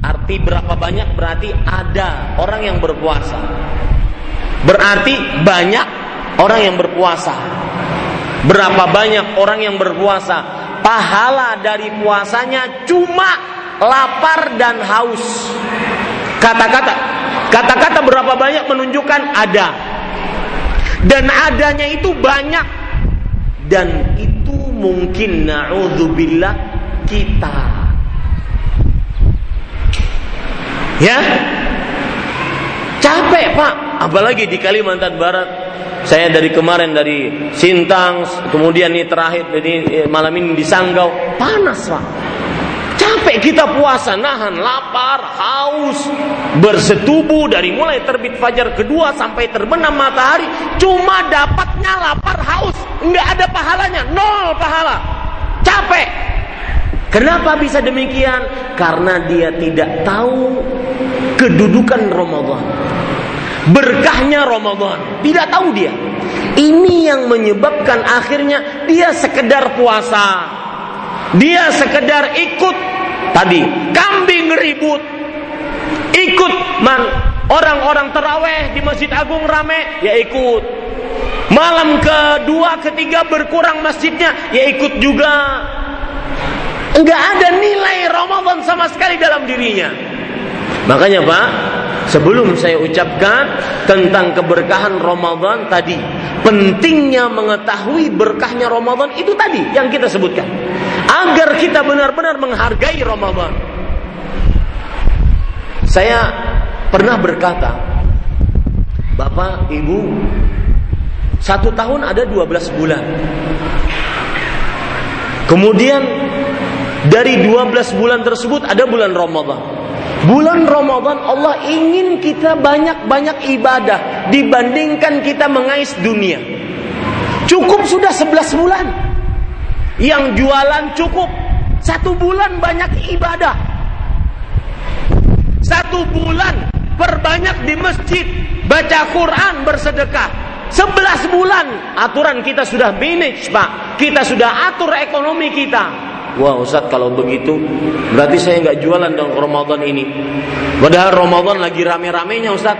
[SPEAKER 1] Arti berapa banyak berarti ada orang yang berpuasa. Berarti banyak orang yang berpuasa. Berapa banyak orang yang berpuasa? Pahala dari puasanya cuma lapar dan haus. Kata-kata kata-kata berapa banyak menunjukkan ada. Dan adanya itu banyak dan itu mungkin naudzubillah kita Ya? Capek pak, apalagi di Kalimantan Barat. Saya dari kemarin dari Sintang, kemudian ini terakhir jadi malam ini di Sanggau, panas pak. Capek kita puasa, nahan lapar, haus, bersetubuh dari mulai terbit fajar kedua sampai terbenam matahari, cuma dapatnya lapar, haus, nggak ada pahalanya, nol pahala, capek. Kenapa bisa demikian? Karena dia tidak tahu kedudukan Ramadan. Berkahnya Ramadan. Tidak tahu dia. Ini yang menyebabkan akhirnya dia sekedar puasa. Dia sekedar ikut tadi kambing ribut. Ikut man orang-orang teraweh di Masjid Agung rame, ya ikut. Malam kedua, ketiga berkurang masjidnya, ya ikut juga Enggak ada nilai Ramadan sama sekali dalam dirinya. Makanya Pak, sebelum saya ucapkan tentang keberkahan Ramadan tadi, pentingnya mengetahui berkahnya Ramadan itu tadi yang kita sebutkan. Agar kita benar-benar menghargai Ramadan. Saya pernah berkata, Bapak, Ibu, satu tahun ada 12 bulan. Kemudian dari 12 bulan tersebut ada bulan Ramadan. Bulan Ramadan Allah ingin kita banyak-banyak ibadah dibandingkan kita mengais dunia. Cukup sudah 11 bulan. Yang jualan cukup. Satu bulan banyak ibadah. Satu bulan perbanyak di masjid. Baca Quran, bersedekah. 11 bulan aturan kita sudah manage pak. Kita sudah atur ekonomi kita. Wah Ustaz kalau begitu berarti saya nggak jualan dong Ramadan ini. Padahal Ramadan lagi rame-ramenya Ustaz.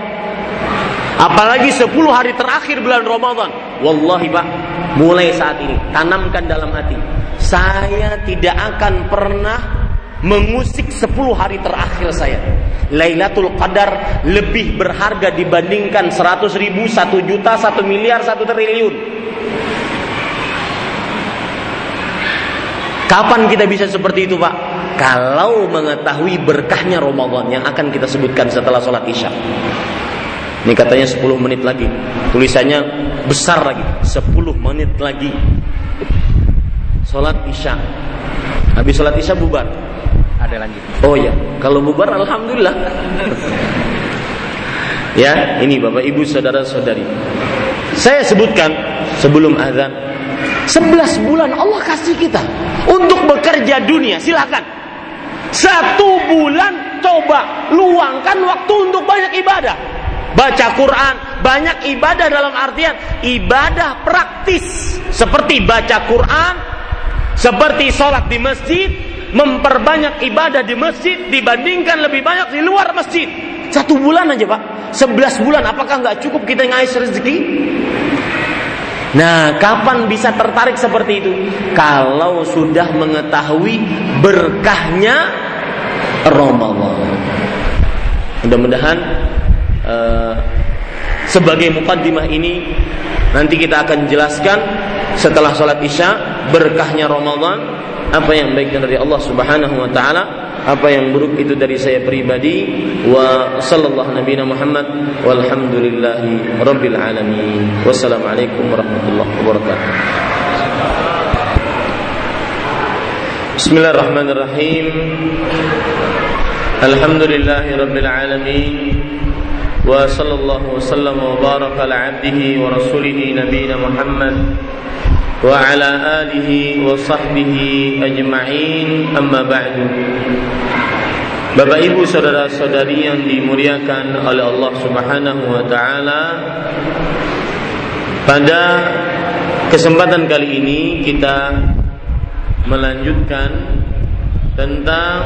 [SPEAKER 1] Apalagi 10 hari terakhir bulan Ramadan. Wallahi Pak, mulai saat ini tanamkan dalam hati. Saya tidak akan pernah mengusik 10 hari terakhir saya. Lailatul Qadar lebih berharga dibandingkan 100 ribu, 1 juta, 1 miliar, 1 triliun. Kapan kita bisa seperti itu Pak? Kalau mengetahui berkahnya Ramadan yang akan kita sebutkan setelah sholat isya. Ini katanya 10 menit lagi. Tulisannya besar lagi. 10 menit lagi. Sholat isya. Habis sholat isya bubar.
[SPEAKER 2] Ada lagi.
[SPEAKER 1] Oh ya, kalau bubar alhamdulillah. [laughs] ya, ini Bapak Ibu saudara-saudari. Saya sebutkan sebelum azan 11 bulan Allah kasih kita untuk bekerja dunia. Silakan. Satu bulan coba luangkan waktu untuk banyak ibadah. Baca Quran, banyak ibadah dalam artian ibadah praktis seperti baca Quran, seperti sholat di masjid, memperbanyak ibadah di masjid dibandingkan lebih banyak di luar masjid. Satu bulan aja pak, sebelas bulan apakah nggak cukup kita ngais rezeki? Nah, kapan bisa tertarik seperti itu? Kalau sudah mengetahui berkahnya Ramadan. Mudah-mudahan uh, sebagai mukaddimah ini nanti kita akan jelaskan setelah sholat isya berkahnya Ramadan apa yang baik dari Allah Subhanahu wa taala apa yang buruk itu dari saya pribadi. Wa sallallahu nabi Muhammad walhamdulillahi rabbil alamin. Wassalamualaikum warahmatullahi wabarakatuh. Bismillahirrahmanirrahim. Alhamdulillahi rabbil alamin wa sallallahu wasallam wa baraka ala abdihi wa rasulihi nabiyina Muhammad وعلى آله وصحبه أجمعين أما بعد Bapak Ibu saudara-saudari yang dimuliakan oleh Allah Subhanahu wa taala Pada kesempatan kali ini kita melanjutkan tentang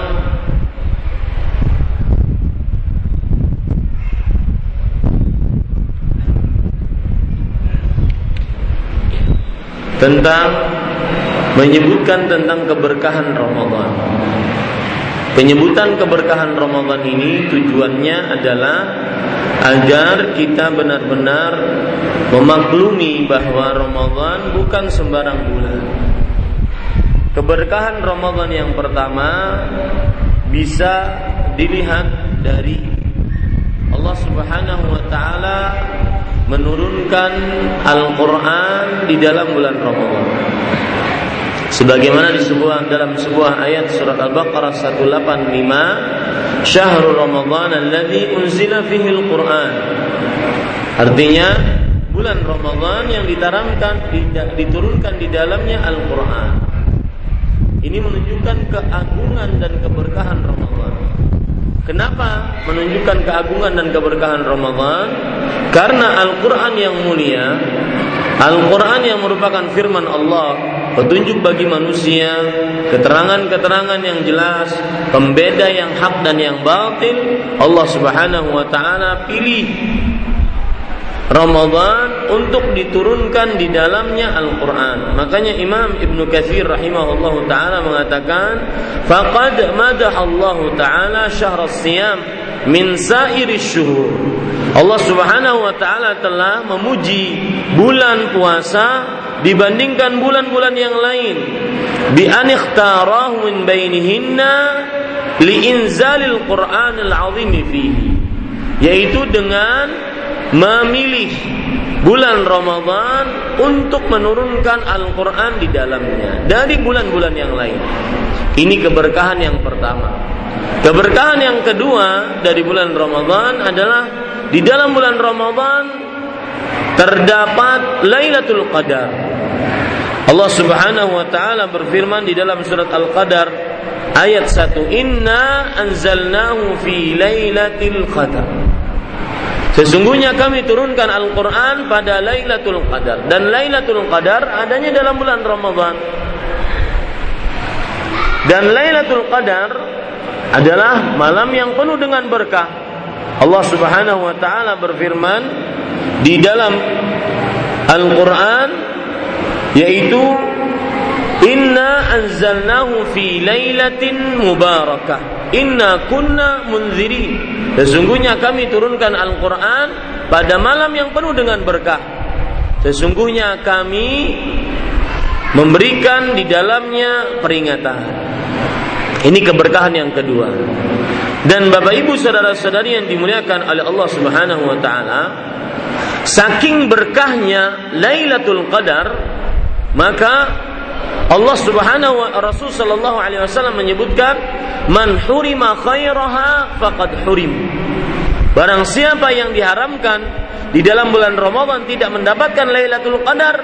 [SPEAKER 1] tentang menyebutkan tentang keberkahan Ramadan. Penyebutan keberkahan Ramadan ini tujuannya adalah agar kita benar-benar memaklumi bahwa Ramadan bukan sembarang bulan. Keberkahan Ramadan yang pertama bisa dilihat dari Allah Subhanahu wa taala menurunkan Al-Quran di dalam bulan Ramadan. Sebagaimana di sebuah dalam sebuah ayat surat Al-Baqarah 185, Syahrul Ramadan alladzi unzila fihi Al-Quran. Artinya bulan Ramadan yang ditaramkan diturunkan di dalamnya Al-Quran. Ini menunjukkan keagungan dan keberkahan Ramadan. Kenapa menunjukkan keagungan dan keberkahan Ramadan? Karena Al-Quran yang mulia, Al-Quran yang merupakan firman Allah, petunjuk bagi manusia, keterangan-keterangan yang jelas, pembeda yang hak dan yang batil, Allah Subhanahu wa taala pilih Ramadan untuk diturunkan di dalamnya Al-Quran. Makanya Imam Ibn Kathir rahimahullah ta'ala mengatakan, Faqad Allah ta'ala syahr siyam min sairi syuhur. Allah subhanahu wa ta'ala telah memuji bulan puasa dibandingkan bulan-bulan yang lain. Bi an ikhtarahu min bainihinna li inzalil Qur'anil azim fihi. Yaitu dengan memilih bulan Ramadan untuk menurunkan Al-Quran di dalamnya dari bulan-bulan yang lain. Ini keberkahan yang pertama. Keberkahan yang kedua dari bulan Ramadan adalah di dalam bulan Ramadan terdapat Lailatul Qadar. Allah Subhanahu wa taala berfirman di dalam surat Al-Qadar ayat 1, "Inna anzalnahu fi lailatul qadar." Sesungguhnya kami turunkan Al-Quran pada Lailatul Qadar. Dan Lailatul Qadar adanya dalam bulan Ramadan. Dan Lailatul Qadar adalah malam yang penuh dengan berkah. Allah subhanahu wa ta'ala berfirman Di dalam Al-Quran Yaitu Inna anzalnahu fi lailatin mubarakah Inna kunna munzirin Sesungguhnya kami turunkan Al-Quran pada malam yang penuh dengan berkah. Sesungguhnya kami memberikan di dalamnya peringatan. Ini keberkahan yang kedua. Dan Bapak Ibu saudara-saudari yang dimuliakan oleh Allah Subhanahu wa taala, saking berkahnya Lailatul Qadar, maka Allah Subhanahu wa Rasul sallallahu alaihi wasallam menyebutkan man hurima khairaha faqad hurim. Barang siapa yang diharamkan di dalam bulan Ramadan tidak mendapatkan Lailatul Qadar,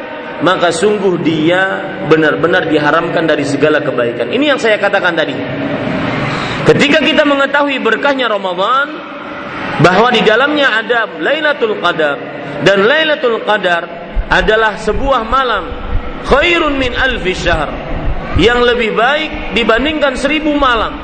[SPEAKER 1] maka sungguh dia benar-benar diharamkan dari segala kebaikan. Ini yang saya katakan tadi. Ketika kita mengetahui berkahnya Ramadan, bahwa di dalamnya ada Lailatul Qadar dan Lailatul Qadar adalah sebuah malam khairun min alfi syahr. Yang lebih baik dibandingkan seribu malam.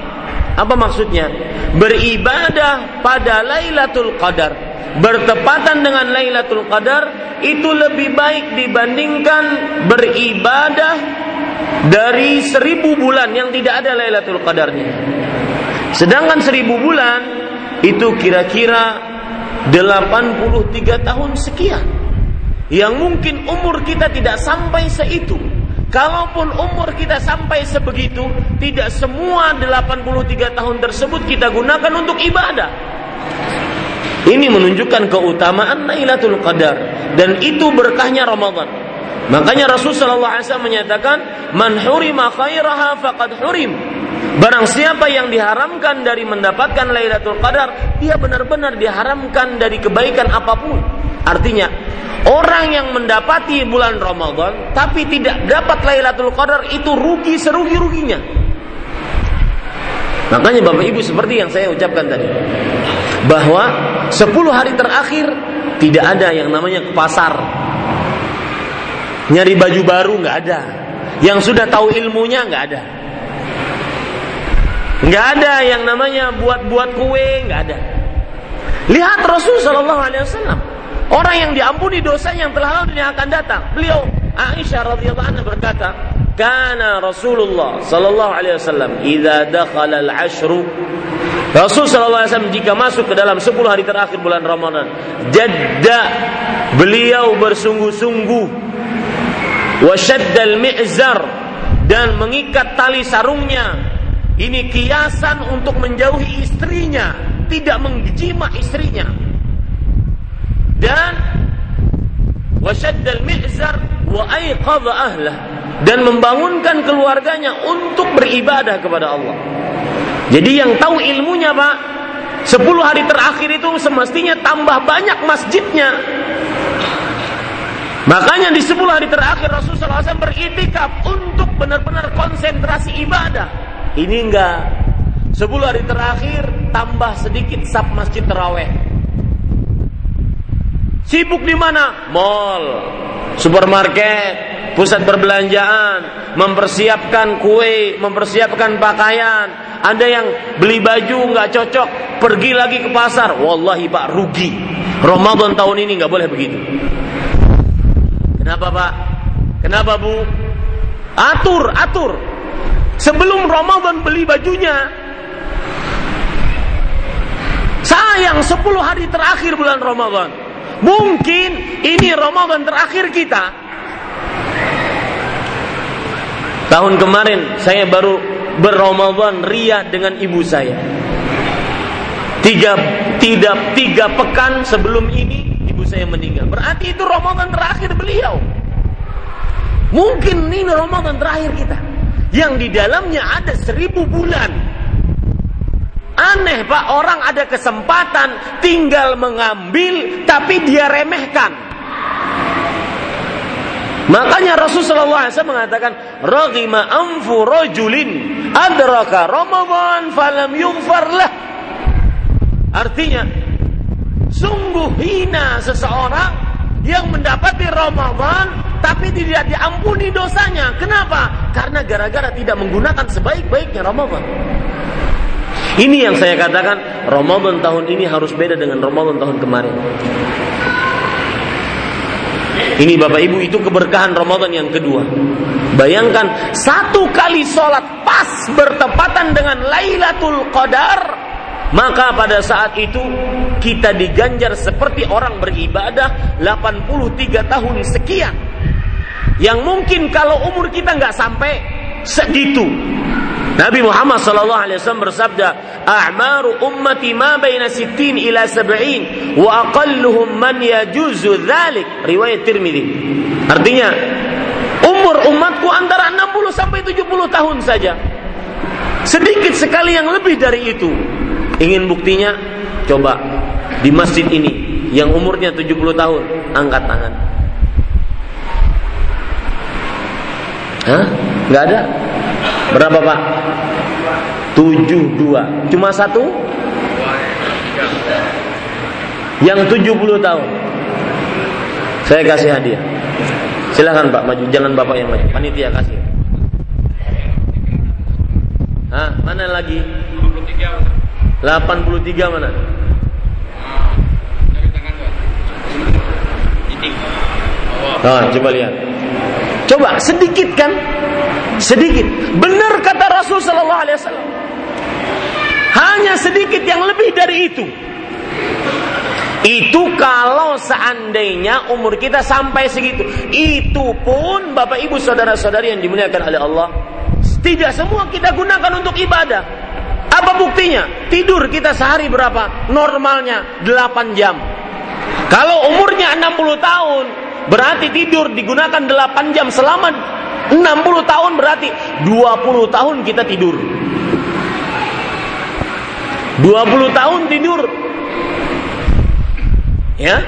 [SPEAKER 1] Apa maksudnya? Beribadah pada Lailatul Qadar. Bertepatan dengan Lailatul Qadar itu lebih baik dibandingkan beribadah dari seribu bulan yang tidak ada Lailatul Qadarnya. Sedangkan seribu bulan itu kira-kira 83 tahun sekian yang mungkin umur kita tidak sampai seitu. Kalaupun umur kita sampai sebegitu, tidak semua 83 tahun tersebut kita gunakan untuk ibadah. Ini menunjukkan keutamaan Lailatul Qadar dan itu berkahnya Ramadan. Makanya Rasulullah SAW menyatakan, "Man hurima khairaha faqad hurim." Barang siapa yang diharamkan dari mendapatkan Lailatul Qadar, dia benar-benar diharamkan dari kebaikan apa pun. Artinya, orang yang mendapati bulan Ramadan tapi tidak dapat Lailatul Qadar itu rugi serugi-ruginya. Makanya Bapak Ibu seperti yang saya ucapkan tadi. Bahwa 10 hari terakhir tidak ada yang namanya ke pasar. Nyari baju baru nggak ada. Yang sudah tahu ilmunya nggak ada. Nggak ada yang namanya buat-buat kue nggak ada. Lihat Rasul Shallallahu Alaihi Wasallam Orang yang diampuni dosa yang telah lalu dan yang akan datang. Beliau Aisyah radhiyallahu anha berkata, "Kana Rasulullah sallallahu alaihi wasallam idza dakhala al-ashru" Rasul sallallahu alaihi wasallam jika masuk ke dalam 10 hari terakhir bulan Ramadan, jadda beliau bersungguh-sungguh wa shaddal mi'zar dan mengikat tali sarungnya. Ini kiasan untuk menjauhi istrinya, tidak menjima istrinya dan wasyaddal mi'zar wa aiqadha ahlah dan membangunkan keluarganya untuk beribadah kepada Allah. Jadi yang tahu ilmunya Pak, 10 hari terakhir itu semestinya tambah banyak masjidnya. Makanya di 10 hari terakhir Rasulullah SAW beritikaf untuk benar-benar konsentrasi ibadah. Ini enggak. 10 hari terakhir tambah sedikit sab masjid terawih. Sibuk di mana? Mall, supermarket, pusat perbelanjaan, mempersiapkan kue, mempersiapkan pakaian. Ada yang beli baju nggak cocok, pergi lagi ke pasar. Wallahi pak rugi. Ramadan tahun ini nggak boleh begitu. Kenapa pak? Kenapa bu? Atur, atur. Sebelum Ramadan beli bajunya, sayang 10 hari terakhir bulan Ramadan Mungkin ini Ramadan terakhir kita. Tahun kemarin saya baru berramadan ria dengan ibu saya. Tiga, tidak tiga pekan sebelum ini ibu saya meninggal. Berarti itu Ramadan terakhir beliau. Mungkin ini Ramadan terakhir kita. Yang di dalamnya ada seribu bulan. Aneh Pak, orang ada kesempatan tinggal mengambil tapi dia remehkan. Makanya Rasulullah SAW mengatakan, "Raghima anfu rajulin adraka Ramadan falam yughfar lah." Artinya, sungguh hina seseorang yang mendapati Ramadan tapi tidak diampuni dosanya. Kenapa? Karena gara-gara tidak menggunakan sebaik-baiknya Ramadan. Ini yang saya katakan Ramadan tahun ini harus beda dengan Ramadan tahun kemarin. Ini Bapak Ibu itu keberkahan Ramadan yang kedua. Bayangkan satu kali sholat pas bertepatan dengan Lailatul Qadar, maka pada saat itu kita diganjar seperti orang beribadah 83 tahun sekian. Yang mungkin kalau umur kita nggak sampai segitu, Nabi Muhammad sallallahu alaihi wasallam bersabda, "A'maru ummati ma baina 60 ila 70 wa aqalluhum man yajuzu dzalik." Riwayat Tirmizi. Artinya, umur umatku antara 60 sampai 70 tahun saja. Sedikit sekali yang lebih dari itu. Ingin buktinya? Coba di masjid ini yang umurnya 70 tahun, angkat tangan. Hah? Enggak ada? Berapa Pak? Tujuh dua. Cuma satu? Yang tujuh puluh tahun. Saya kasih hadiah. Silahkan Pak maju, jangan Bapak yang maju. Panitia kasih. Hah, mana lagi? 83 mana? Oh, coba lihat. Coba sedikit kan? Sedikit. Benar kata Rasul Sallallahu Alaihi Wasallam. Hanya sedikit yang lebih dari itu. Itu kalau seandainya umur kita sampai segitu. Itu pun Bapak Ibu Saudara-saudari yang dimuliakan oleh Allah. Tidak semua kita gunakan untuk ibadah. Apa buktinya? Tidur kita sehari berapa? Normalnya 8 jam. Kalau umurnya 60 tahun, berarti tidur digunakan 8 jam selama 60 tahun berarti 20 tahun kita tidur. 20 tahun tidur. Ya.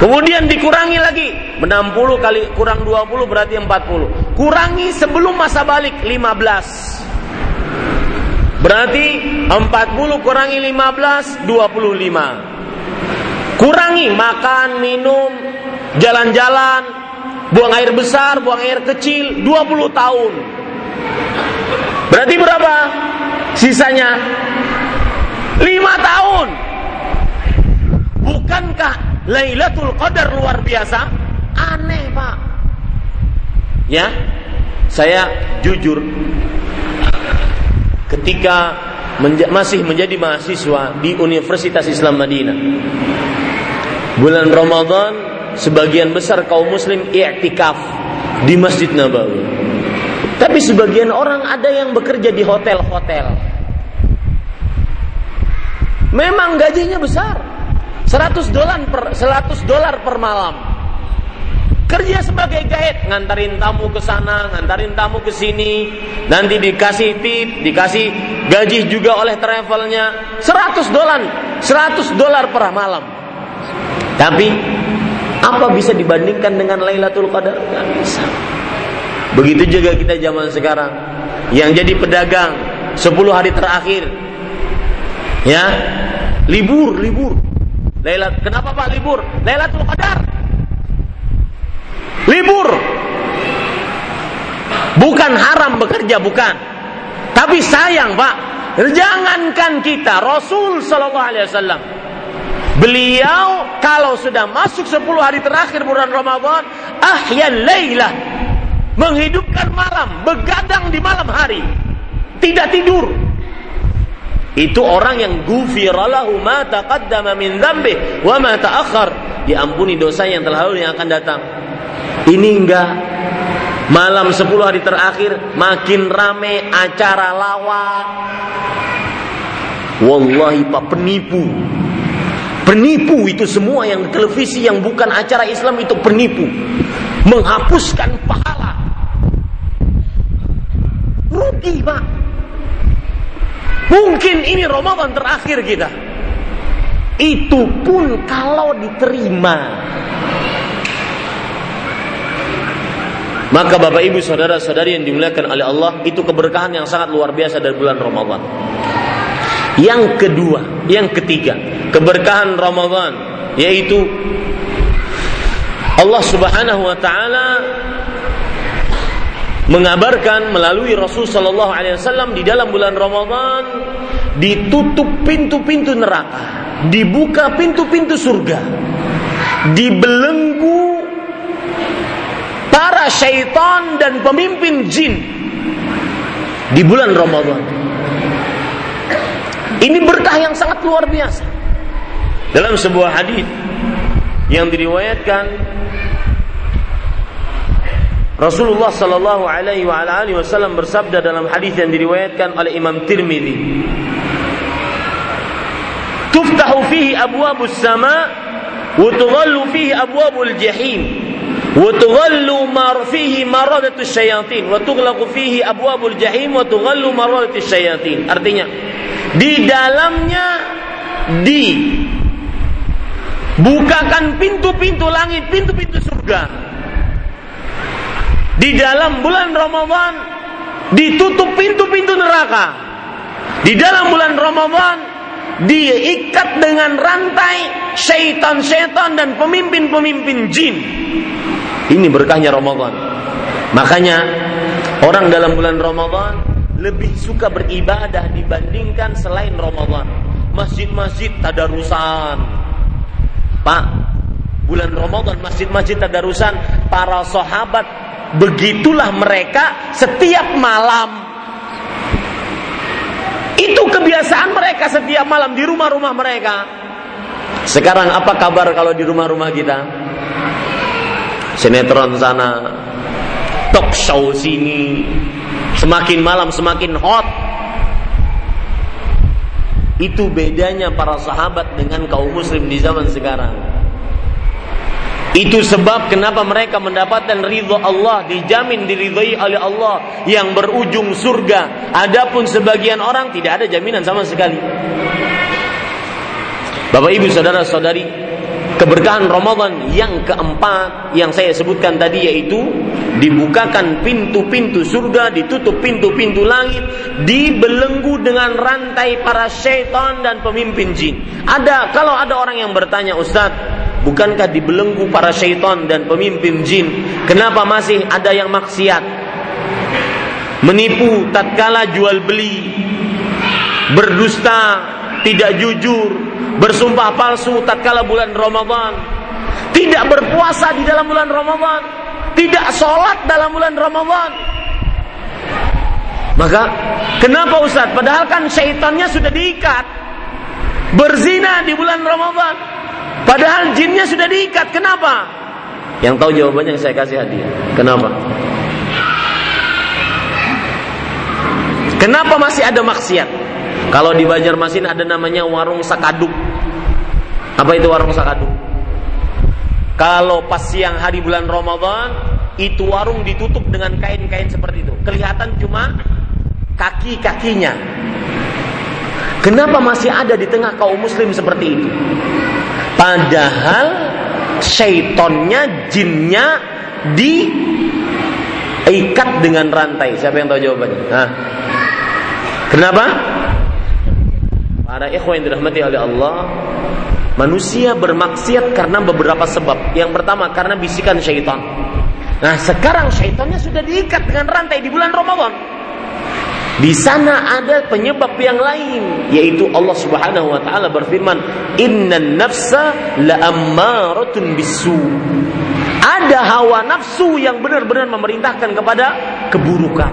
[SPEAKER 1] Kemudian dikurangi lagi 60 kali kurang 20 berarti 40. Kurangi sebelum masa balik 15. Berarti 40 kurangi 15 25. Kurangi makan, minum, jalan-jalan, buang air besar, buang air kecil 20 tahun. Berarti berapa? Sisanya 5 tahun. Bukankah Lailatul Qadar luar biasa? Aneh, Pak. Ya. Saya jujur ketika menja masih menjadi mahasiswa di Universitas Islam Madinah. Bulan Ramadan sebagian besar kaum muslim i'tikaf di Masjid Nabawi. Tapi sebagian orang ada yang bekerja di hotel-hotel. Memang gajinya besar. 100 dolar per 100 dolar per malam. Kerja sebagai guide, ngantarin tamu ke sana, ngantarin tamu ke sini, nanti dikasih tip, dikasih gaji juga oleh travelnya, 100 dolar, 100 dolar per malam. Tapi apa bisa dibandingkan dengan Lailatul Qadar? Gak bisa. Begitu juga kita zaman sekarang yang jadi pedagang 10 hari terakhir. Ya. Libur, libur. Lailat kenapa Pak libur? Lailatul Qadar. Libur. Bukan haram bekerja, bukan. Tapi sayang, Pak. Jangankan kita, Rasul sallallahu alaihi wasallam Beliau kalau sudah masuk 10 hari terakhir bulan Ramadan, ahyan laylah. Menghidupkan malam, begadang di malam hari. Tidak tidur. Itu orang yang gufiralahu ma taqaddama min dzambi wa ma ta'akhkhar. Diampuni dosa yang telah lalu yang akan datang. Ini enggak malam 10 hari terakhir makin rame acara lawak. Wallahi Pak penipu Penipu itu semua yang televisi yang bukan acara Islam itu penipu. Menghapuskan pahala. Rugi, Pak. Mungkin ini Ramadan terakhir kita. Itu pun kalau diterima. Maka Bapak Ibu saudara-saudari yang dimuliakan oleh Allah, itu keberkahan yang sangat luar biasa dari bulan Ramadan. Yang kedua, yang ketiga, keberkahan Ramadan yaitu Allah Subhanahu wa taala mengabarkan melalui Rasul Shallallahu Alaihi Wasallam di dalam bulan Ramadan ditutup pintu-pintu neraka, dibuka pintu-pintu surga, dibelenggu para syaitan dan pemimpin jin di bulan Ramadan. Ini berkah yang sangat luar biasa. Dalam sebuah hadis yang diriwayatkan Rasulullah Sallallahu Alaihi Wasallam bersabda dalam hadis yang diriwayatkan oleh Imam Tirmidzi. Tuftahu fihi abwabus sama wa tughallu fihi abwabul jahim wa tughallu mar fihi maradatus syayatin wa tughlaqu fihi abwabul jahim wa tughallu maradatus syayatin. Artinya di dalamnya di bukakan pintu-pintu langit, pintu-pintu surga di dalam bulan Ramadan ditutup pintu-pintu neraka. Di dalam bulan Ramadan diikat dengan rantai syaitan-syaitan dan pemimpin-pemimpin jin. Ini berkahnya Ramadan. Makanya orang dalam bulan Ramadan lebih suka beribadah dibandingkan selain Ramadan. Masjid-masjid tadarusan. Pak, bulan Ramadan masjid-masjid tadarusan para sahabat Begitulah mereka setiap malam. Itu kebiasaan mereka setiap malam di rumah-rumah mereka. Sekarang apa kabar kalau di rumah-rumah kita? Sinetron sana, talk show sini, semakin malam semakin hot. Itu bedanya para sahabat dengan kaum muslim di zaman sekarang. Itu sebab kenapa mereka mendapatkan ridho Allah, dijamin diridhoi oleh Allah yang berujung surga. Adapun sebagian orang tidak ada jaminan sama sekali. Bapak Ibu saudara-saudari, keberkahan Ramadan yang keempat yang saya sebutkan tadi yaitu dibukakan pintu-pintu surga, ditutup pintu-pintu langit, dibelenggu dengan rantai para syaitan dan pemimpin jin. Ada kalau ada orang yang bertanya, Ustadz, Bukankah dibelenggu para syaitan dan pemimpin jin? Kenapa masih ada yang maksiat? Menipu tatkala jual beli, berdusta, tidak jujur, bersumpah palsu tatkala bulan Ramadan, tidak berpuasa di dalam bulan Ramadan, tidak sholat dalam bulan Ramadan. Maka kenapa Ustaz? Padahal kan syaitannya sudah diikat. Berzina di bulan Ramadan. Padahal jinnya sudah diikat. Kenapa? Yang tahu jawabannya saya kasih hadiah. Kenapa? Kenapa masih ada maksiat? Kalau di Banjarmasin ada namanya warung sakaduk. Apa itu warung sakaduk? Kalau pas siang hari bulan Ramadan, itu warung ditutup dengan kain-kain seperti itu. Kelihatan cuma kaki-kakinya. Kenapa masih ada di tengah kaum muslim seperti itu? Padahal syaitonnya, jinnya diikat dengan rantai. Siapa yang tahu jawabannya? Nah. Kenapa? Para ikhwan yang dirahmati oleh Allah, manusia bermaksiat karena beberapa sebab. Yang pertama karena bisikan syaitan. Nah, sekarang syaitannya sudah diikat dengan rantai di bulan Ramadan. Di sana ada penyebab yang lain yaitu Allah Subhanahu wa taala berfirman, "Innan nafsa la'ammaratun bisu." Ada hawa nafsu yang benar-benar memerintahkan kepada keburukan.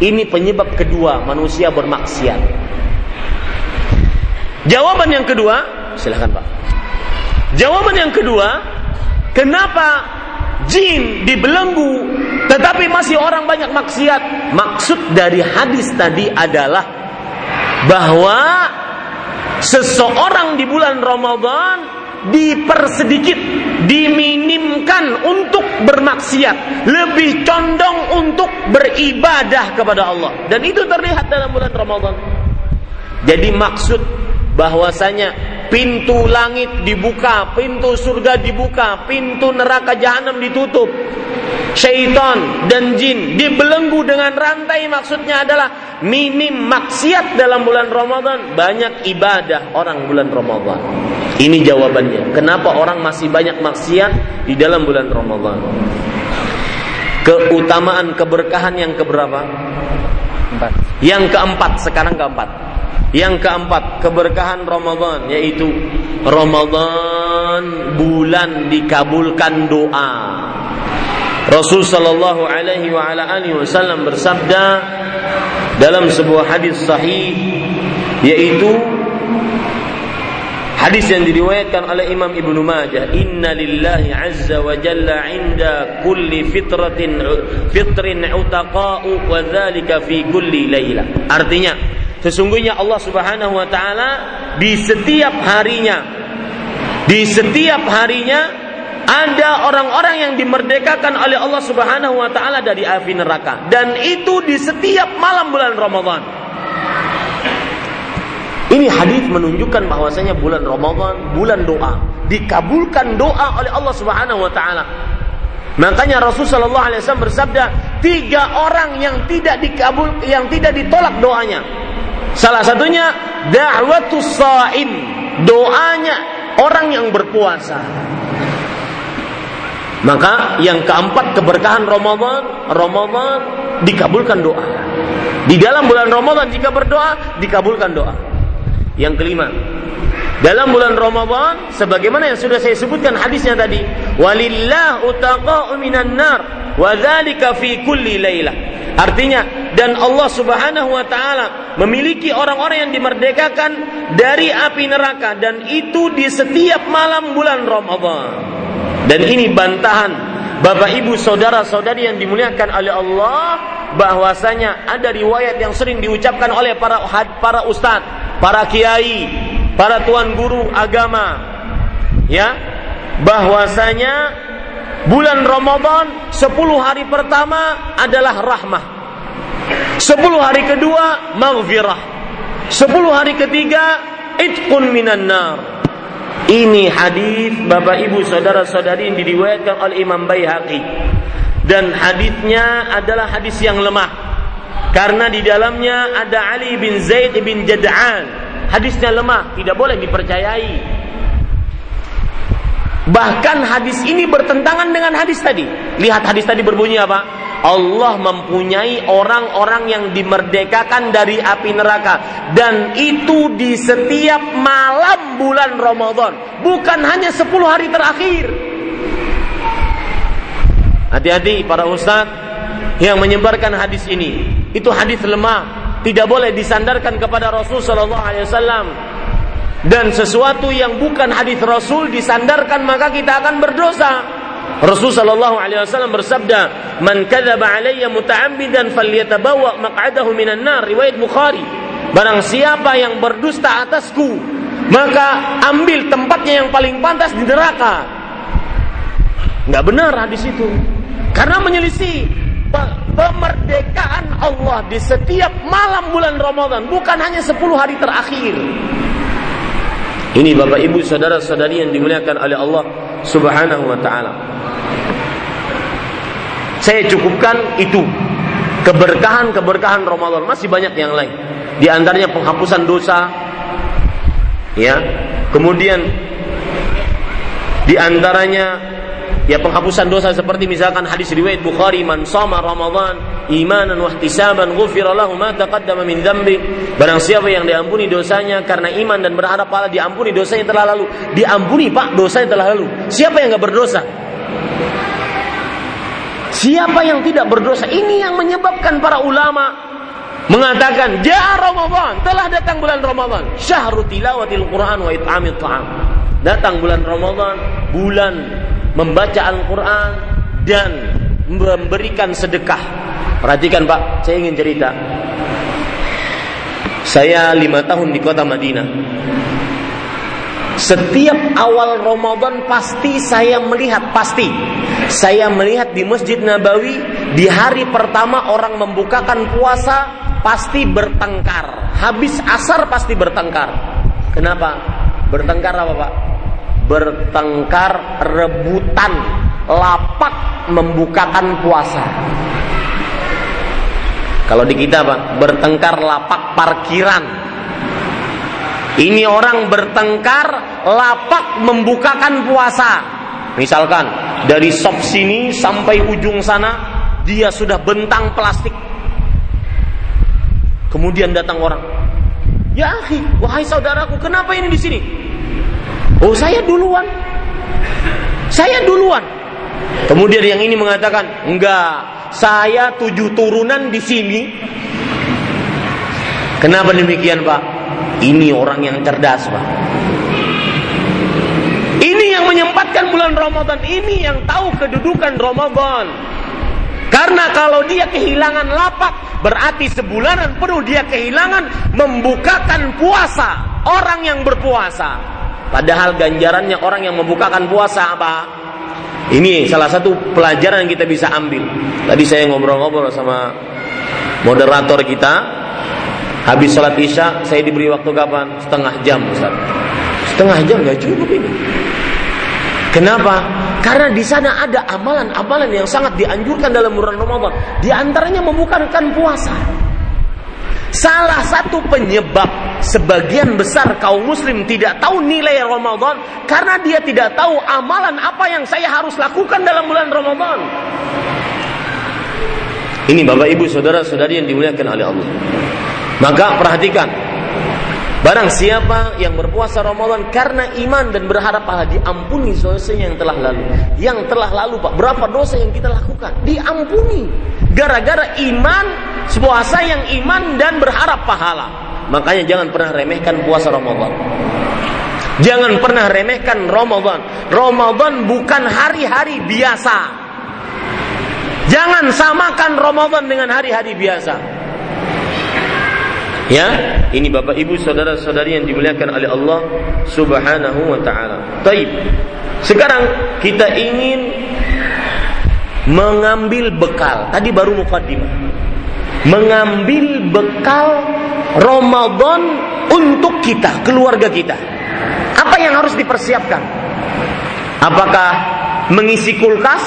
[SPEAKER 1] Ini penyebab kedua manusia bermaksiat. Jawaban yang kedua, silahkan Pak. Jawaban yang kedua, kenapa jin dibelenggu tetapi masih orang banyak maksiat. Maksud dari hadis tadi adalah bahwa seseorang di bulan Ramadan dipersedikit, diminimkan untuk bermaksiat, lebih condong untuk beribadah kepada Allah. Dan itu terlihat dalam bulan Ramadan. Jadi maksud bahwasanya pintu langit dibuka, pintu surga dibuka, pintu neraka jahanam ditutup. Syaitan dan jin dibelenggu dengan rantai maksudnya adalah minim maksiat dalam bulan Ramadan, banyak ibadah orang bulan Ramadan. Ini jawabannya. Kenapa orang masih banyak maksiat di dalam bulan Ramadan? Keutamaan keberkahan yang keberapa? Empat. Yang keempat, sekarang keempat. Yang keempat, keberkahan Ramadan yaitu Ramadan bulan dikabulkan doa. Rasul sallallahu alaihi wa ala alihi wasallam bersabda dalam sebuah hadis sahih yaitu Hadis yang diriwayatkan oleh Imam Ibnu Majah, "Inna lillahi azza wa jalla 'inda kulli fitratin fitrin utaqa'u wa dzalika fi kulli laila." Artinya, sesungguhnya Allah Subhanahu wa taala di setiap harinya di setiap harinya ada orang-orang yang dimerdekakan oleh Allah Subhanahu wa taala dari api neraka dan itu di setiap malam bulan Ramadan. Ini hadis menunjukkan bahwasanya bulan Ramadan bulan doa, dikabulkan doa oleh Allah Subhanahu wa taala. Makanya Rasul sallallahu alaihi wasallam bersabda, tiga orang yang tidak dikabul yang tidak ditolak doanya. Salah satunya da'watus shaim, doanya orang yang berpuasa. Maka yang keempat keberkahan Ramadan, Ramadan dikabulkan doa. Di dalam bulan Ramadan jika berdoa dikabulkan doa. Yang kelima, dalam bulan Ramadan sebagaimana yang sudah saya sebutkan hadisnya tadi, walillah utaqa'u minan nar wa dzalika fi kulli lailah. Artinya dan Allah Subhanahu wa taala memiliki orang-orang yang dimerdekakan dari api neraka dan itu di setiap malam bulan Ramadan. Dan ini bantahan Bapak Ibu saudara-saudari yang dimuliakan oleh Allah bahwasanya ada riwayat yang sering diucapkan oleh para para ustadz para kiai, para tuan guru agama, ya, bahwasanya bulan Ramadan 10 hari pertama adalah rahmah. 10 hari kedua maghfirah. 10 hari ketiga itqun minan nar. Ini hadis Bapak Ibu saudara-saudari yang diriwayatkan oleh Imam Baihaqi. Dan hadisnya adalah hadis yang lemah karena di dalamnya ada Ali bin Zaid bin Jad'an. Hadisnya lemah, tidak boleh dipercayai. Bahkan hadis ini bertentangan dengan hadis tadi. Lihat hadis tadi berbunyi apa? Allah mempunyai orang-orang yang dimerdekakan dari api neraka dan itu di setiap malam bulan Ramadan, bukan hanya 10 hari terakhir. Hati-hati para ustadz yang menyebarkan hadis ini. Itu hadis lemah, tidak boleh disandarkan kepada Rasul wasallam. Dan sesuatu yang bukan hadis Rasul disandarkan maka kita akan berdosa. Rasul sallallahu alaihi wasallam bersabda, "Man kadzaba alayya muta'ammidan falyatabawa maq'adahu minan nar." Riwayat Bukhari. Barang siapa yang berdusta atasku, maka ambil tempatnya yang paling pantas di neraka. Enggak benar hadis itu. Karena menyelisih pemerdekaan Allah di setiap malam bulan Ramadan bukan hanya 10 hari terakhir ini Bapak Ibu saudara-saudari yang dimuliakan oleh Allah Subhanahu wa taala. Saya cukupkan itu. Keberkahan-keberkahan Ramadan. Masih banyak yang lain. Di antaranya penghapusan dosa. Ya. Kemudian di antaranya ya penghapusan dosa seperti misalkan hadis riwayat Bukhari man sama Ramadan imanan wa ihtisaban ghufira lahu ma taqaddama min dzambi barang siapa yang diampuni dosanya karena iman dan berharap pahala diampuni dosa yang telah lalu. Diampuni Pak dosa yang telah lalu. Siapa yang enggak berdosa? Siapa yang tidak berdosa? Ini yang menyebabkan para ulama mengatakan ja Ramadan telah datang bulan Ramadan. Syahrul tilawatil Quran wa it'amit ta'am. Datang bulan Ramadan bulan membaca Al-Quran dan memberikan sedekah. Perhatikan Pak, saya ingin cerita. Saya lima tahun di kota Madinah. Setiap awal Ramadan pasti saya melihat pasti saya melihat di Masjid Nabawi di hari pertama orang membukakan puasa pasti bertengkar habis asar pasti bertengkar. Kenapa? Bertengkar apa Pak? Bertengkar rebutan lapak membukakan puasa. Kalau di kita Pak, bertengkar lapak parkiran. Ini orang bertengkar lapak membukakan puasa. Misalkan dari sop sini sampai ujung sana dia sudah bentang plastik. Kemudian datang orang. Ya akhi, wahai saudaraku, kenapa ini di sini? Oh, saya duluan. Saya duluan. Kemudian yang ini mengatakan, enggak, saya tujuh turunan di sini. Kenapa demikian Pak? Ini orang yang cerdas Pak. Ini yang menyempatkan bulan Ramadan. Ini yang tahu kedudukan Ramadan. Karena kalau dia kehilangan lapak, berarti sebulanan penuh dia kehilangan membukakan puasa orang yang berpuasa. Padahal ganjarannya orang yang membukakan puasa apa? Ini salah satu pelajaran yang kita bisa ambil. Tadi saya ngobrol-ngobrol sama moderator kita. Habis sholat isya, saya diberi waktu kapan? Setengah jam, Ustaz. Setengah jam nggak cukup ini. Kenapa? Karena di sana ada amalan-amalan yang sangat dianjurkan dalam bulan Ramadan. Di antaranya membukakan puasa. Salah satu penyebab sebagian besar kaum muslim tidak tahu nilai Ramadan karena dia tidak tahu amalan apa yang saya harus lakukan dalam bulan Ramadan. Ini Bapak Ibu saudara-saudari yang dimuliakan oleh Allah. Maka perhatikan Barang siapa yang berpuasa Ramadan karena iman dan berharap pahala diampuni dosanya yang telah lalu. Yang telah lalu Pak, berapa dosa yang kita lakukan? Diampuni. Gara-gara iman, puasa yang iman dan berharap pahala. Makanya jangan pernah remehkan puasa Ramadan. Jangan pernah remehkan Ramadan. Ramadan bukan hari-hari biasa. Jangan samakan Ramadan dengan hari-hari biasa. Ya, ini Bapak Ibu saudara-saudari yang dimuliakan oleh Allah Subhanahu wa taala. Baik. Sekarang kita ingin mengambil bekal. Tadi baru mukaddimah. Mengambil bekal Ramadan untuk kita, keluarga kita. Apa yang harus dipersiapkan? Apakah mengisi kulkas?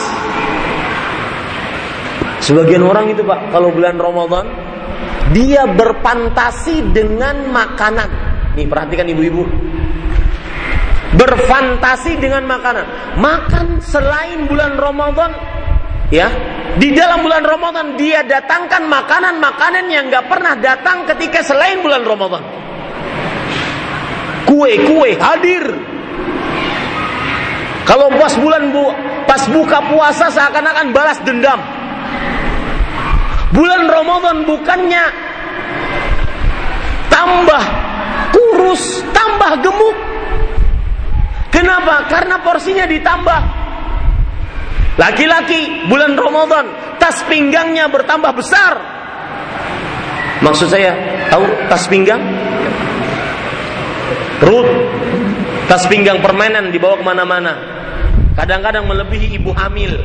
[SPEAKER 1] Sebagian orang itu Pak, kalau bulan Ramadan dia berfantasi dengan makanan. Nih perhatikan ibu-ibu. Berfantasi dengan makanan. Makan selain bulan Ramadan, ya. Di dalam bulan Ramadan dia datangkan makanan-makanan yang nggak pernah datang ketika selain bulan Ramadan. Kue-kue hadir. Kalau pas bulan bu, pas buka puasa seakan-akan balas dendam. Bulan Ramadan bukannya tambah kurus, tambah gemuk. Kenapa? Karena porsinya ditambah. Laki-laki bulan Ramadan tas pinggangnya bertambah besar. Maksud saya, tahu tas pinggang? Perut, tas pinggang permainan dibawa ke mana-mana. Kadang-kadang melebihi ibu hamil.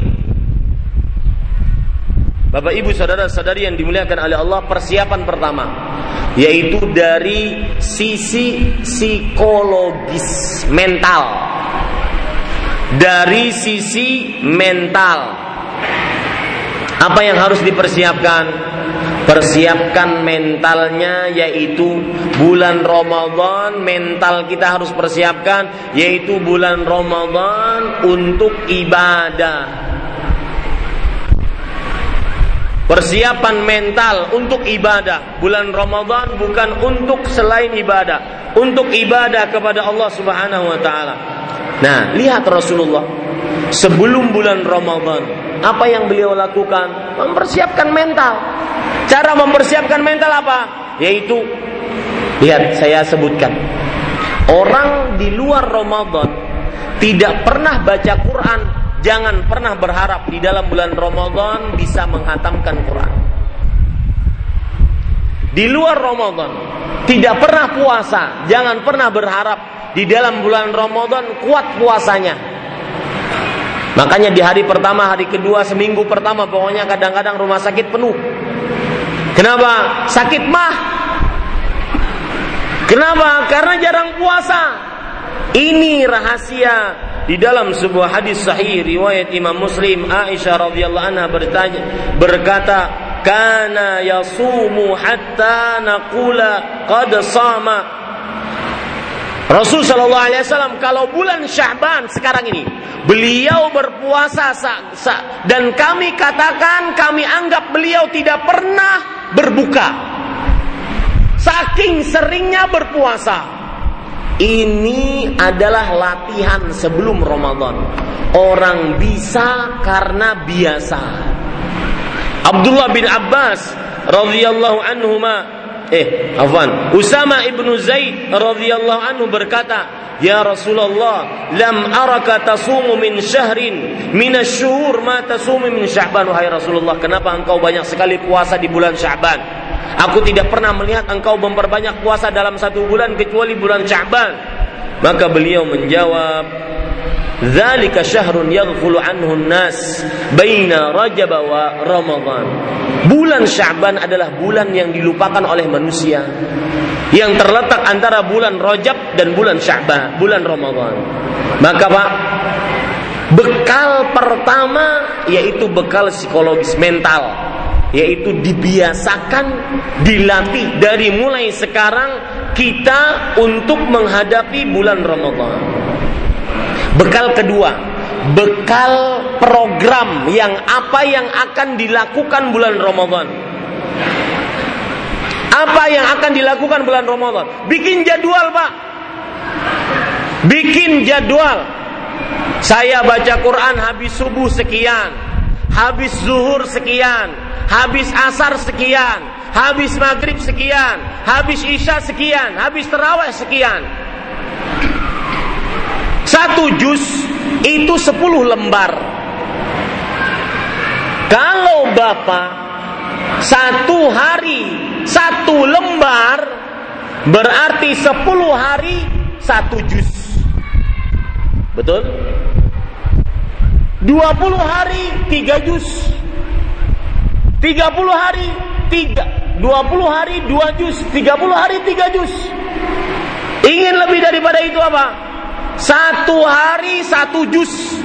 [SPEAKER 1] Bapak Ibu saudara-saudari yang dimuliakan oleh Allah, persiapan pertama yaitu dari sisi psikologis mental. Dari sisi mental. Apa yang harus dipersiapkan? Persiapkan mentalnya yaitu bulan Ramadan mental kita harus persiapkan yaitu bulan Ramadan untuk ibadah Persiapan mental untuk ibadah bulan Ramadan bukan untuk selain ibadah, untuk ibadah kepada Allah Subhanahu wa taala. Nah, lihat Rasulullah sebelum bulan Ramadan, apa yang beliau lakukan? Mempersiapkan mental. Cara mempersiapkan mental apa? Yaitu lihat saya sebutkan. Orang di luar Ramadan tidak pernah baca Quran Jangan pernah berharap di dalam bulan Ramadan bisa menghatamkan Quran. Di luar Ramadan tidak pernah puasa, jangan pernah berharap di dalam bulan Ramadan kuat puasanya. Makanya di hari pertama, hari kedua, seminggu pertama pokoknya kadang-kadang rumah sakit penuh. Kenapa? Sakit mah. Kenapa? Karena jarang puasa. Ini rahasia di dalam sebuah hadis sahih riwayat Imam Muslim Aisyah radhiyallahu anha bertanya berkata kana yasumu hatta naqula qad sama. Rasul Shallallahu Alaihi Wasallam kalau bulan Syahban sekarang ini beliau berpuasa sa, sa, dan kami katakan kami anggap beliau tidak pernah berbuka. Saking seringnya berpuasa ini adalah latihan sebelum Ramadan. Orang bisa karena biasa. Abdullah bin Abbas radhiyallahu anhuma eh afwan Usama ibnu Zaid radhiyallahu anhu berkata Ya Rasulullah, lam araka tasumu min syahrin min asyhur ma tasumu min Sya'ban wahai Rasulullah. Kenapa engkau banyak sekali puasa di bulan Sya'ban? Aku tidak pernah melihat engkau memperbanyak puasa dalam satu bulan kecuali bulan Sya'ban. Maka beliau menjawab, Zalika syahrun yaghfulu anhu nas baina Rajab wa. Bulan Sya'ban adalah bulan yang dilupakan oleh manusia yang terletak antara bulan Rajab dan bulan Sya'ban, bulan Ramadan. Maka Pak, bekal pertama yaitu bekal psikologis mental, yaitu dibiasakan dilatih dari mulai sekarang kita untuk menghadapi bulan Ramadan. Bekal kedua, bekal program yang apa yang akan dilakukan bulan Ramadan. Apa yang akan dilakukan bulan Ramadan? Bikin jadwal, Pak. Bikin jadwal. Saya baca Quran habis subuh sekian, habis zuhur sekian, habis asar sekian, habis maghrib sekian, habis isya sekian, habis terawih sekian. Satu jus itu sepuluh lembar. Kalau Bapak satu hari satu lembar berarti sepuluh hari satu jus. Betul? Dua puluh hari tiga jus. Tiga puluh hari tiga. Dua puluh hari dua jus. Tiga puluh hari tiga jus. Ingin lebih daripada itu apa? Satu hari satu jus.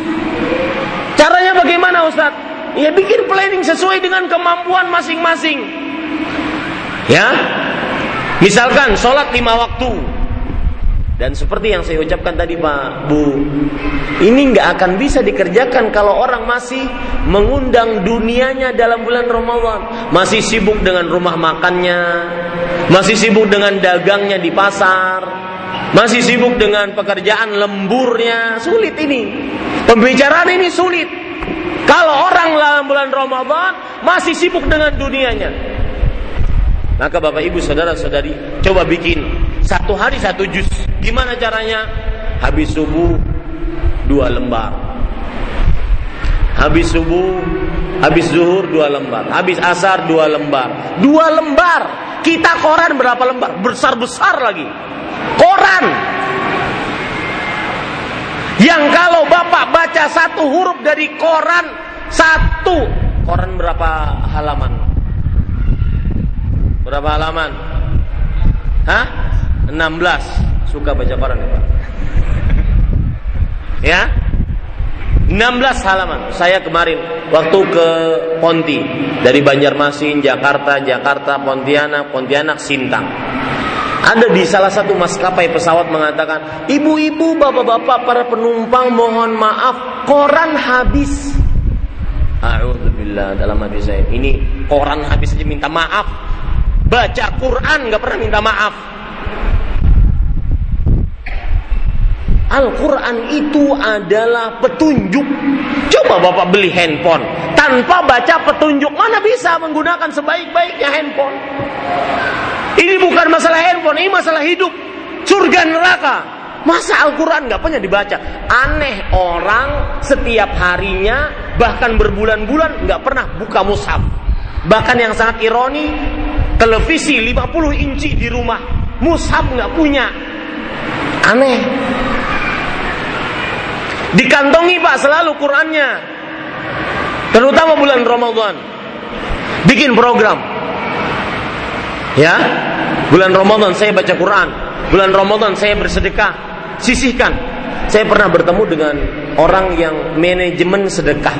[SPEAKER 1] Caranya bagaimana Ustaz? Ya bikin planning sesuai dengan kemampuan masing-masing. Ya, misalkan sholat lima waktu. Dan seperti yang saya ucapkan tadi Pak Bu, ini nggak akan bisa dikerjakan kalau orang masih mengundang dunianya dalam bulan Ramadan, masih sibuk dengan rumah makannya, masih sibuk dengan dagangnya di pasar, masih sibuk dengan pekerjaan lemburnya, sulit ini. Pembicaraan ini sulit. Kalau orang dalam bulan Ramadan masih sibuk dengan dunianya. Maka Bapak Ibu saudara-saudari coba bikin satu hari satu jus. Gimana caranya? Habis subuh dua lembar. Habis subuh, habis zuhur dua lembar, habis asar dua lembar, dua lembar. Kita koran berapa lembar? Besar besar lagi. Koran. Yang kalau Bapak baca satu huruf dari koran, satu. Koran berapa halaman? Berapa halaman? Hah? 16. Suka baca koran ya Pak? Ya? 16 halaman. Saya kemarin waktu ke Ponti dari Banjarmasin, Jakarta, Jakarta, Pontianak, Pontianak, Sintang. Ada di salah satu maskapai pesawat mengatakan, ibu-ibu, bapak-bapak, para penumpang mohon maaf, koran habis. Alhamdulillah dalam hati saya. Ini koran habis aja minta maaf. Baca Quran nggak pernah minta maaf. Al-Quran itu adalah petunjuk. Coba Bapak beli handphone tanpa baca petunjuk, mana bisa menggunakan sebaik-baiknya handphone? Ini bukan masalah handphone, ini masalah hidup. Surga neraka. Masa Al-Quran nggak pernah dibaca? Aneh orang setiap harinya, bahkan berbulan-bulan nggak pernah buka mushaf. Bahkan yang sangat ironi, televisi 50 inci di rumah, mushaf nggak punya. Aneh. Dikantongi pak selalu Qurannya. Terutama bulan Ramadan. Bikin program. Ya, bulan Ramadan saya baca Quran. bulan Ramadan saya bersedekah, sisihkan. Saya pernah bertemu dengan orang yang manajemen sedekah.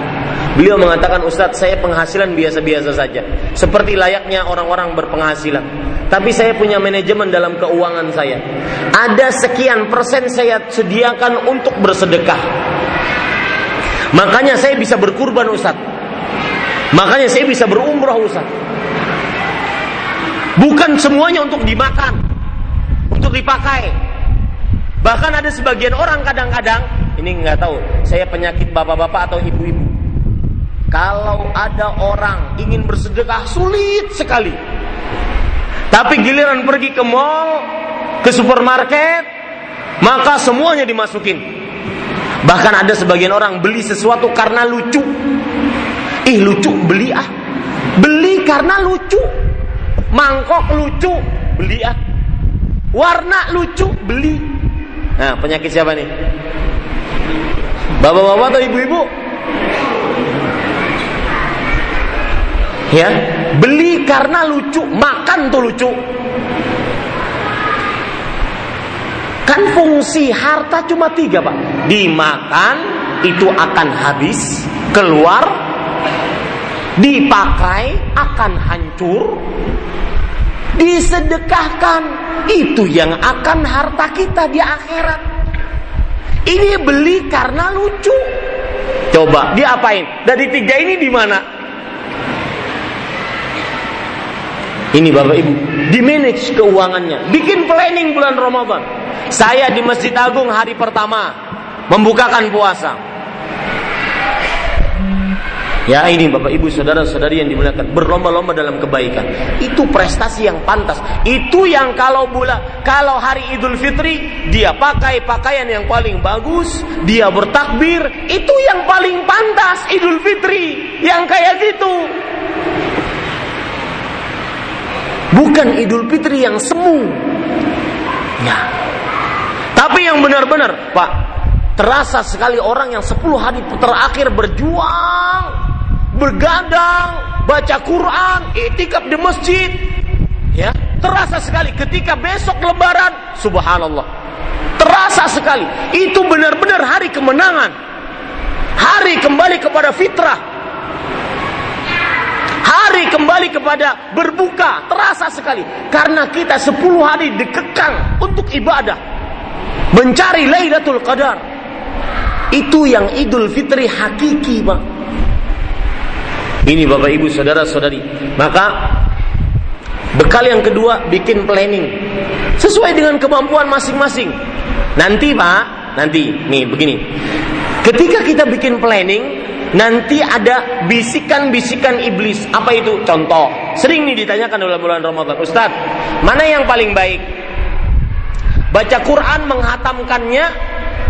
[SPEAKER 1] Beliau mengatakan, Ustadz, saya penghasilan biasa-biasa saja. Seperti layaknya orang-orang berpenghasilan. Tapi saya punya manajemen dalam keuangan saya. Ada sekian persen saya sediakan untuk bersedekah. Makanya saya bisa berkurban Ustadz. Makanya saya bisa berumrah Ustadz. Bukan semuanya untuk dimakan. Untuk dipakai. Bahkan ada sebagian orang kadang-kadang, ini nggak tahu, saya penyakit bapak-bapak atau ibu-ibu. Kalau ada orang ingin bersedekah sulit sekali. Tapi giliran pergi ke mall, ke supermarket, maka semuanya dimasukin. Bahkan ada sebagian orang beli sesuatu karena lucu. Ih lucu, beli ah. Beli karena lucu. Mangkok lucu, beli ah. Warna lucu, beli. Nah, penyakit siapa nih? Bapak-bapak atau ibu-ibu? Ya, beli karena lucu, makan tuh lucu. Kan fungsi harta cuma tiga pak Dimakan itu akan habis Keluar Dipakai akan hancur Disedekahkan Itu yang akan harta kita di akhirat Ini beli karena lucu Coba diapain? Dari tiga ini di mana? Ini Bapak Ibu, di manage keuangannya, bikin planning bulan Ramadan. Saya di Masjid Agung hari pertama membukakan puasa. Ya ini Bapak Ibu saudara-saudari yang dimuliakan berlomba-lomba dalam kebaikan. Itu prestasi yang pantas. Itu yang kalau bulan kalau hari Idul Fitri dia pakai pakaian yang paling bagus, dia bertakbir, itu yang paling pantas Idul Fitri yang kayak gitu. Bukan Idul Fitri yang semu. Ya. Tapi yang benar-benar, Pak, terasa sekali orang yang 10 hari terakhir berjuang, bergadang, baca Quran, itikaf di masjid. Ya, terasa sekali ketika besok lebaran, subhanallah. Terasa sekali. Itu benar-benar hari kemenangan. Hari kembali kepada fitrah. Hari kembali kepada berbuka terasa sekali karena kita 10 hari dikekang untuk ibadah mencari Lailatul Qadar. Itu yang Idul Fitri hakiki, Pak. Ini Bapak Ibu saudara-saudari. Maka bekal yang kedua bikin planning sesuai dengan kemampuan masing-masing. Nanti, Pak, nanti nih begini. Ketika kita bikin planning, nanti ada bisikan-bisikan iblis. Apa itu? Contoh, sering nih ditanyakan dalam bulan Ramadan, Ustadz, mana yang paling baik? Baca Quran menghatamkannya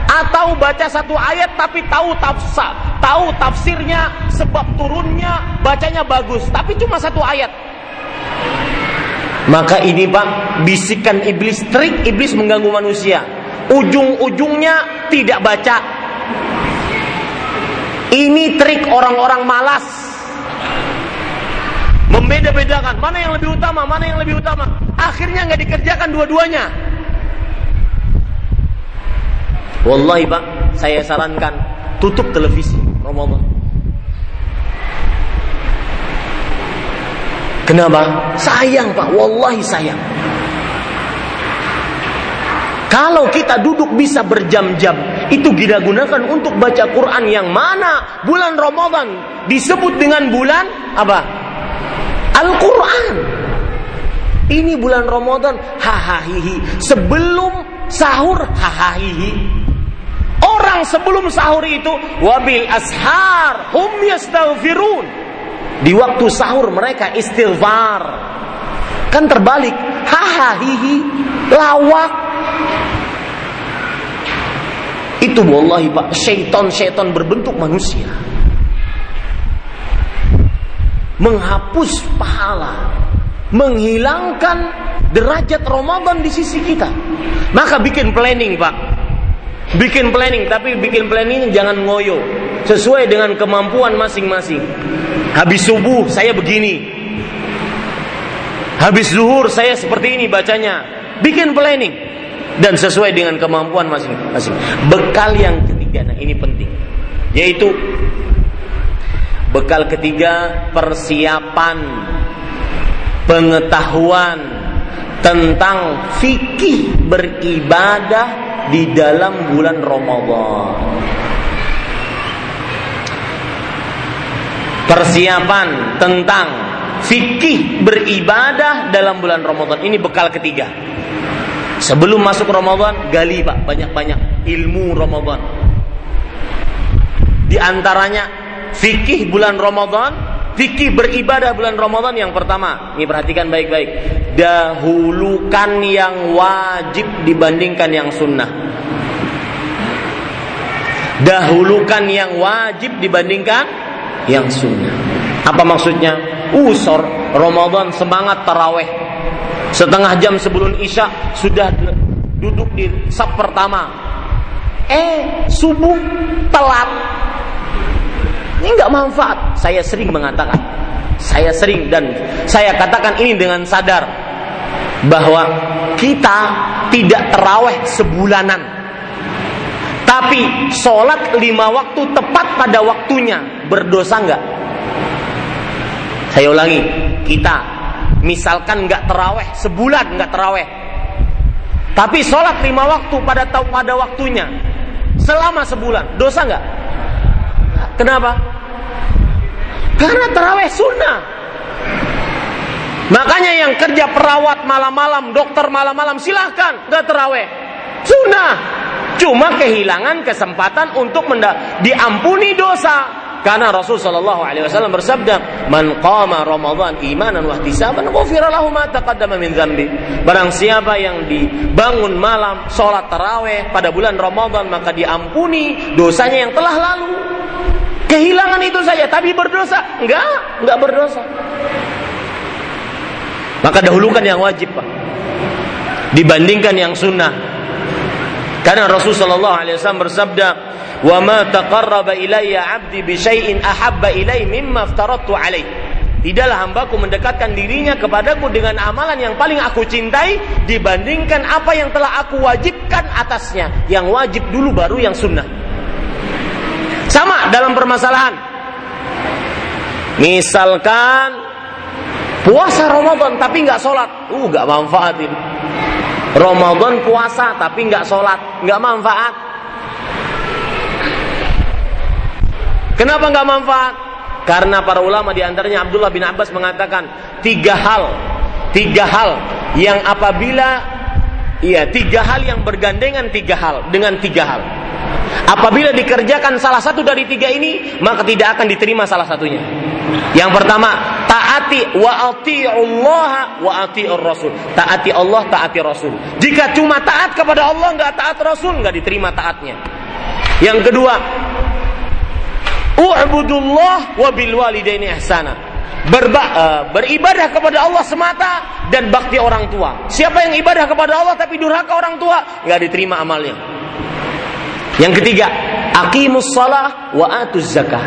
[SPEAKER 1] atau baca satu ayat tapi tahu tafsir, tahu tafsirnya, sebab turunnya, bacanya bagus, tapi cuma satu ayat. Maka ini Pak, bisikan iblis, trik iblis mengganggu manusia. Ujung-ujungnya tidak baca. Ini trik orang-orang malas. Membeda-bedakan mana yang lebih utama, mana yang lebih utama. Akhirnya nggak dikerjakan dua-duanya. Wallahi Pak, saya sarankan tutup televisi Ramadan. Kenapa? Sayang Pak, wallahi sayang. Kalau kita duduk bisa berjam-jam, itu kita gunakan untuk baca Quran yang mana bulan Ramadan disebut dengan bulan apa? Al-Quran. Ini bulan Ramadan, hahaha. Sebelum sahur, hahaha. Orang sebelum sahur itu wabil ashar hum yastaghfirun. Di waktu sahur mereka istighfar. Kan terbalik. Hahaha lawak. Itu wallahi Pak, syaitan-syaitan berbentuk manusia. Menghapus pahala, menghilangkan derajat Ramadan di sisi kita. Maka bikin planning, Pak. Bikin planning, tapi bikin planning jangan ngoyo. Sesuai dengan kemampuan masing-masing. Habis subuh saya begini. Habis zuhur saya seperti ini bacanya. Bikin planning. dan sesuai dengan kemampuan masing-masing. Bekal yang ketiga, nah ini penting, yaitu bekal ketiga persiapan pengetahuan tentang fikih beribadah di dalam bulan Ramadan. Persiapan tentang fikih beribadah dalam bulan Ramadan ini bekal ketiga. Sebelum masuk Ramadan, gali Pak banyak-banyak ilmu Ramadan. Di antaranya fikih bulan Ramadan, fikih beribadah bulan Ramadan yang pertama. Ini perhatikan baik-baik. Dahulukan yang wajib dibandingkan yang sunnah. Dahulukan yang wajib dibandingkan yang sunnah. Apa maksudnya? Usor Ramadan semangat taraweh. Setengah jam sebelum Isya sudah duduk di sab pertama. Eh, subuh telat. Ini nggak manfaat. Saya sering mengatakan. Saya sering dan saya katakan ini dengan sadar bahwa kita tidak teraweh sebulanan. Tapi sholat lima waktu tepat pada waktunya berdosa nggak? Saya ulangi, kita misalkan nggak teraweh sebulan nggak teraweh, tapi sholat lima waktu pada pada waktunya selama sebulan dosa nggak? Kenapa? Karena teraweh sunnah. Makanya yang kerja perawat malam-malam, dokter malam-malam silahkan nggak teraweh. Sunnah. Cuma kehilangan kesempatan untuk diampuni dosa. Karena Rasul Shallallahu Alaihi Wasallam bersabda, "Man qama Ramadan imanan wa ihtisaban, ghufira lahu ma taqaddama min dzambi." Barang siapa yang dibangun malam salat taraweh pada bulan Ramadan, maka diampuni dosanya yang telah lalu. Kehilangan itu saja, tapi berdosa? Enggak, enggak berdosa. Maka dahulukan yang wajib, Pak. Dibandingkan yang sunnah. Karena Rasul sallallahu alaihi wasallam bersabda, "Wa ma taqarraba ilayya 'abdi bi syai'in ahabba ilai mimma aftaradtu alaihi." Tidaklah hambaku mendekatkan dirinya kepadaku dengan amalan yang paling aku cintai dibandingkan apa yang telah aku wajibkan atasnya. Yang wajib dulu baru yang sunnah. Sama dalam permasalahan. Misalkan puasa Ramadan tapi nggak sholat, uh nggak manfaatin. Ramadan puasa tapi nggak sholat, nggak manfaat. Kenapa nggak manfaat? Karena para ulama di antaranya Abdullah bin Abbas mengatakan tiga hal, tiga hal yang apabila Iya, tiga hal yang bergandengan tiga hal dengan tiga hal. Apabila dikerjakan salah satu dari tiga ini, maka tidak akan diterima salah satunya. Yang pertama, taati wa Allah wa atiur rasul. Taati Allah, taati Rasul. Jika cuma taat kepada Allah nggak taat Rasul, nggak diterima taatnya. Yang kedua, u'budullah wa bil walidaini ihsana berba, uh, beribadah kepada Allah semata dan bakti orang tua. Siapa yang ibadah kepada Allah tapi durhaka orang tua, nggak diterima amalnya. Yang ketiga, aqimus salah wa atuz zakah.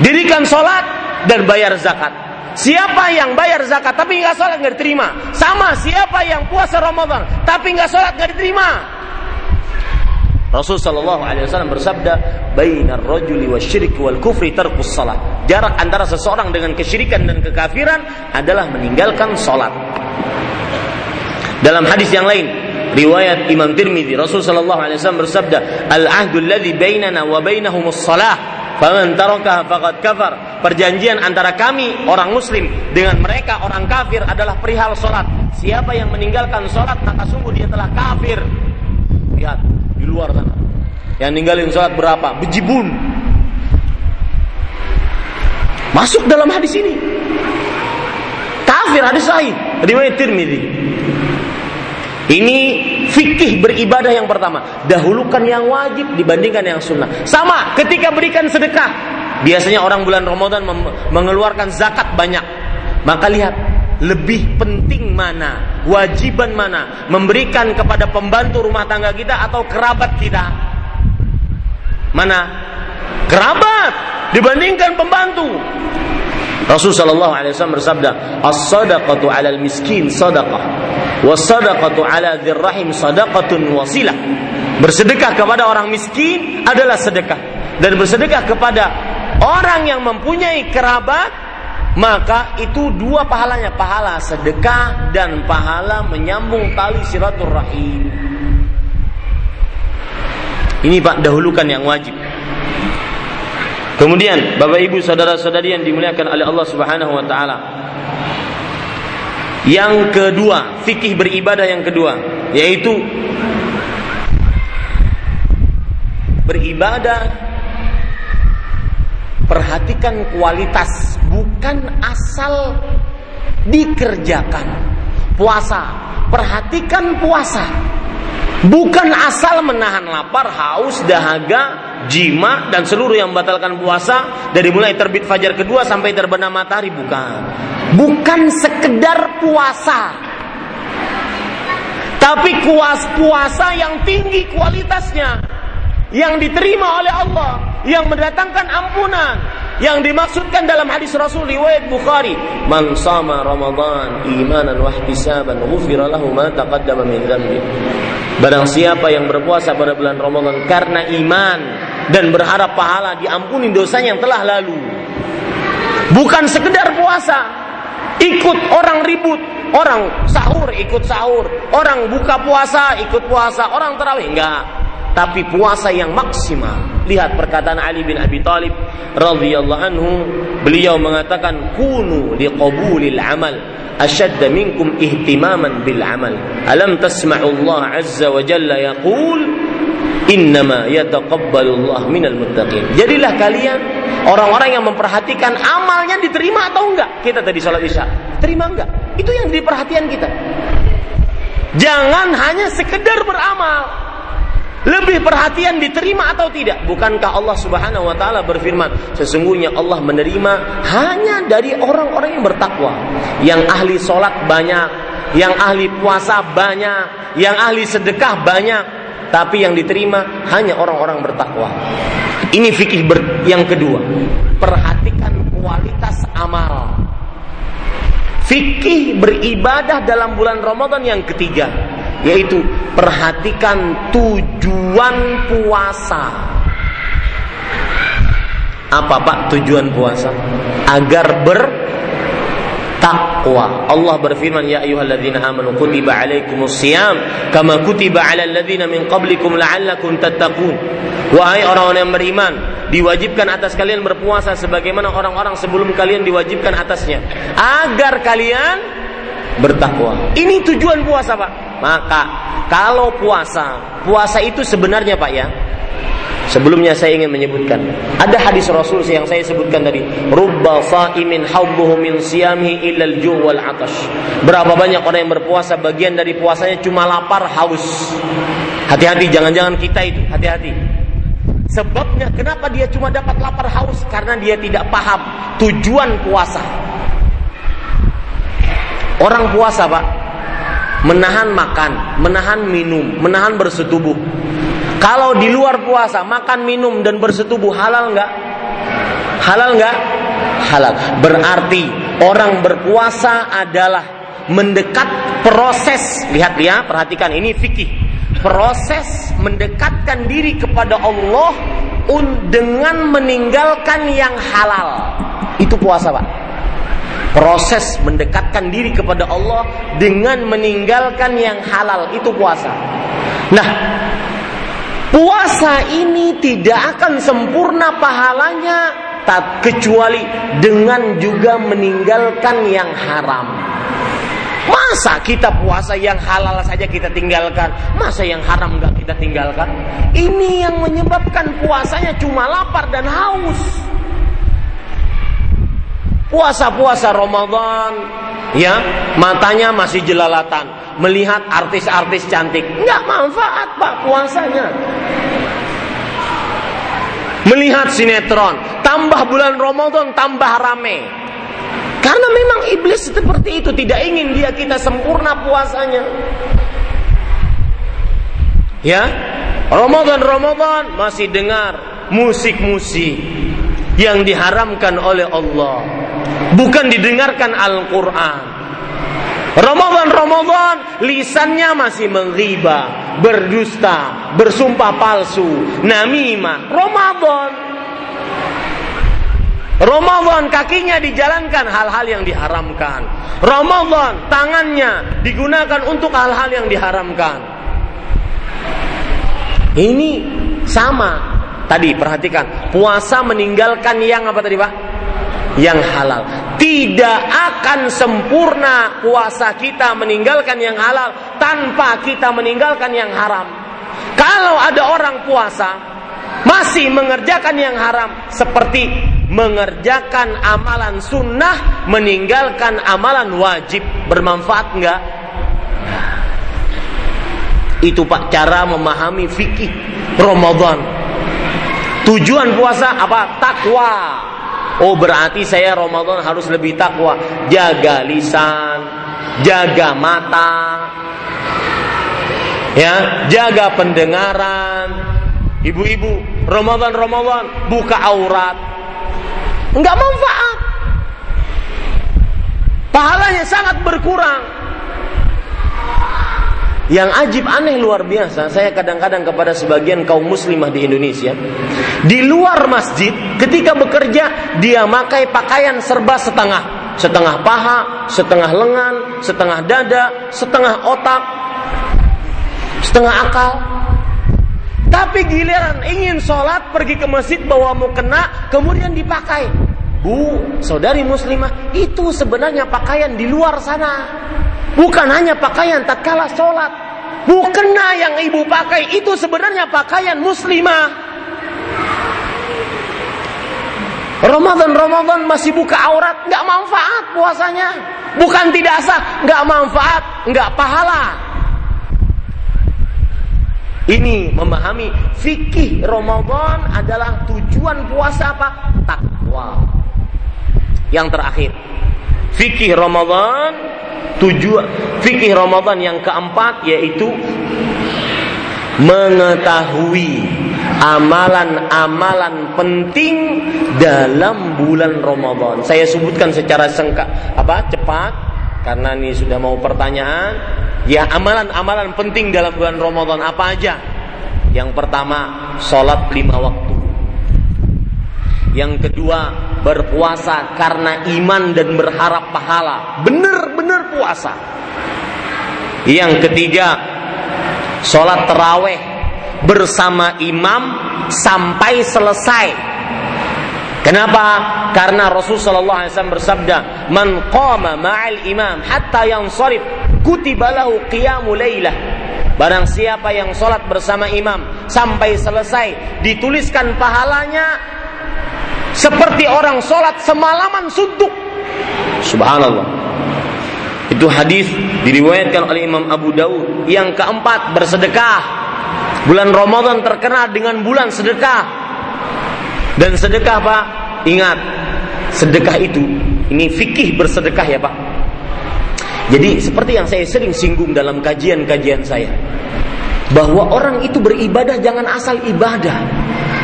[SPEAKER 1] Dirikan salat dan bayar zakat. Siapa yang bayar zakat tapi nggak sholat nggak diterima. Sama siapa yang puasa Ramadan tapi nggak sholat nggak diterima. Rasul Shallallahu Alaihi Wasallam bersabda, "Bainar rajuli syirik wal kufri tarkus salat." Jarak antara seseorang dengan kesyirikan dan kekafiran adalah meninggalkan salat. Dalam hadis yang lain, riwayat Imam Tirmidzi, Rasul Shallallahu Alaihi Wasallam bersabda, "Al-ahdu alladhi bainana wa bainahumus salah." Faman tarakaha faqad kafar. Perjanjian antara kami orang muslim dengan mereka orang kafir adalah perihal salat. Siapa yang meninggalkan salat maka sungguh dia telah kafir. Lihat, luar sana. Yang ninggalin sholat berapa? Bejibun. Masuk dalam hadis ini. Kafir hadis sahih. Riwayat Tirmidzi. Ini fikih beribadah yang pertama. Dahulukan yang wajib dibandingkan yang sunnah. Sama ketika berikan sedekah. Biasanya orang bulan Ramadan mengeluarkan zakat banyak. Maka lihat lebih penting mana, wajiban mana, memberikan kepada pembantu rumah tangga kita atau kerabat kita? Mana? Kerabat dibandingkan pembantu. Rasul sallallahu alaihi wasallam bersabda, "As-shadaqatu 'alal miskin sadaqah." Wasadaqatu ala dzirrahim sadaqatun wasilah. Bersedekah kepada orang miskin adalah sedekah dan bersedekah kepada orang yang mempunyai kerabat maka itu dua pahalanya pahala sedekah dan pahala menyambung tali silaturahim. Ini Pak dahulukan yang wajib. Kemudian Bapak Ibu saudara-saudari yang dimuliakan oleh Allah Subhanahu wa taala. Yang kedua fikih beribadah yang kedua yaitu beribadah perhatikan kualitas bukan asal dikerjakan. Puasa perhatikan puasa. Bukan asal menahan lapar haus dahaga jima dan seluruh yang membatalkan puasa dari mulai terbit fajar kedua sampai terbenam matahari bukan. Bukan sekedar puasa. Tapi kuas puasa yang tinggi kualitasnya yang diterima oleh Allah yang mendatangkan ampunan. Yang dimaksudkan dalam hadis Rasul riwayat Bukhari man sama Ramadan imanan wa ihtisaban ghufira lahu ma taqaddama min dhanbi. Barang siapa yang berpuasa pada bulan Ramadan karena iman dan berharap pahala diampuni dosanya yang telah lalu. Bukan sekedar puasa ikut orang ribut orang sahur ikut sahur orang buka puasa ikut puasa orang terawih enggak tapi puasa yang maksimal. Lihat perkataan Ali bin Abi Thalib radhiyallahu anhu, beliau mengatakan kunu liqabulil amal ashadda minkum ihtimaman bil amal. Alam tasma'u Allah azza wa jalla yaqul innama yataqabbalu Allah minal muttaqin. Jadilah kalian orang-orang yang memperhatikan amalnya diterima atau enggak. Kita tadi sholat Isya, terima enggak? Itu yang diperhatian kita. Jangan hanya sekedar beramal, lebih perhatian diterima atau tidak? Bukankah Allah Subhanahu wa taala berfirman, sesungguhnya Allah menerima hanya dari orang-orang yang bertakwa, yang ahli solat banyak, yang ahli puasa banyak, yang ahli sedekah banyak, tapi yang diterima hanya orang-orang bertakwa. Ini fikih ber yang kedua. Perhatikan kualitas amal. Fikih beribadah dalam bulan Ramadan yang ketiga yaitu perhatikan tujuan puasa. Apa Pak tujuan puasa? Agar bertakwa. Allah berfirman, "Ya ayyuhalladzina amanu kutiba alaikumus syiyam kama kutiba alal ladzina min qablikum la'allakum tattaqun." Wahai orang-orang yang beriman, diwajibkan atas kalian berpuasa sebagaimana orang-orang sebelum kalian diwajibkan atasnya, agar kalian bertakwa. Ini tujuan puasa, Pak. Maka kalau puasa, puasa itu sebenarnya Pak ya. Sebelumnya saya ingin menyebutkan ada hadis Rasul yang saya sebutkan tadi, rubba sa'imin hawbuhu min siyamihi illa al wal atash. Berapa banyak orang yang berpuasa bagian dari puasanya cuma lapar, haus. Hati-hati jangan-jangan kita itu, hati-hati. Sebabnya kenapa dia cuma dapat lapar haus karena dia tidak paham tujuan puasa. Orang puasa, Pak, menahan makan, menahan minum, menahan bersetubuh. Kalau di luar puasa makan minum dan bersetubuh halal nggak? Halal nggak? Halal. Berarti orang berpuasa adalah mendekat proses. Lihat ya, perhatikan ini fikih. Proses mendekatkan diri kepada Allah dengan meninggalkan yang halal. Itu puasa, Pak proses mendekatkan diri kepada Allah dengan meninggalkan yang halal itu puasa. Nah, puasa ini tidak akan sempurna pahalanya tak kecuali dengan juga meninggalkan yang haram. Masa kita puasa yang halal saja kita tinggalkan, masa yang haram nggak kita tinggalkan? Ini yang menyebabkan puasanya cuma lapar dan haus puasa-puasa Ramadan ya matanya masih jelalatan. Melihat artis-artis cantik nggak manfaat pak puasanya. Melihat sinetron tambah bulan Ramadan tambah rame. Karena memang iblis seperti itu tidak ingin dia kita sempurna puasanya. Ya Ramadan Ramadan masih dengar musik-musik yang diharamkan oleh Allah bukan didengarkan Al-Quran. Ramadan Ramadan lisannya masih mengriba, berdusta, bersumpah palsu, namimah. Ramadan Ramadan kakinya dijalankan hal-hal yang diharamkan. Ramadan tangannya digunakan untuk hal-hal yang diharamkan. Ini sama. Tadi perhatikan, puasa meninggalkan yang apa tadi, Pak? Yang halal. Tidak akan sempurna puasa kita meninggalkan yang halal tanpa kita meninggalkan yang haram. Kalau ada orang puasa masih mengerjakan yang haram seperti mengerjakan amalan sunnah, meninggalkan amalan wajib. Bermanfaat enggak? Itu Pak cara memahami fikih Ramadan. Tujuan puasa apa? Takwa. Oh berarti saya Ramadan harus lebih takwa. Jaga lisan, jaga mata, ya, jaga pendengaran. Ibu-ibu, Ramadan Ramadan buka aurat, Enggak manfaat. Pahalanya sangat berkurang. Yang ajib aneh luar biasa, saya kadang-kadang kepada sebagian kaum muslimah di Indonesia, di luar masjid ketika bekerja dia pakai pakaian serba setengah, setengah paha, setengah lengan, setengah dada, setengah otak, setengah akal. Tapi giliran ingin sholat pergi ke masjid bawa mau kena kemudian dipakai. Bu, saudari muslimah, itu sebenarnya pakaian di luar sana. Bukan hanya pakaian tatkala sholat. Bukena yang ibu pakai itu sebenarnya pakaian muslimah. Ramadan Ramadan masih buka aurat nggak manfaat puasanya. Bukan tidak sah, nggak manfaat, nggak pahala. Ini memahami fikih Ramadan adalah tujuan puasa apa? Takwa. Yang terakhir, fikih Ramadan tujuan fikih Ramadan yang keempat yaitu mengetahui amalan-amalan penting dalam bulan Ramadan. Saya sebutkan secara sengka apa cepat karena ini sudah mau pertanyaan Ya amalan-amalan penting dalam bulan Ramadan apa aja? Yang pertama, sholat lima waktu. Yang kedua, berpuasa karena iman dan berharap pahala. Benar-benar puasa. Yang ketiga, sholat terawih bersama imam sampai selesai. Kenapa? Karena Rasulullah SAW bersabda, "Man qama ma'al imam hatta yansarif kutibalahu qiyamul lailah Barang siapa yang sholat bersama imam sampai selesai dituliskan pahalanya seperti orang sholat semalaman suntuk. Subhanallah. Itu hadis diriwayatkan oleh Imam Abu Daud. Yang keempat bersedekah. Bulan Ramadan terkenal dengan bulan sedekah. Dan sedekah Pak, ingat sedekah itu ini fikih bersedekah ya Pak jadi seperti yang saya sering singgung dalam kajian-kajian saya bahwa orang itu beribadah jangan asal ibadah.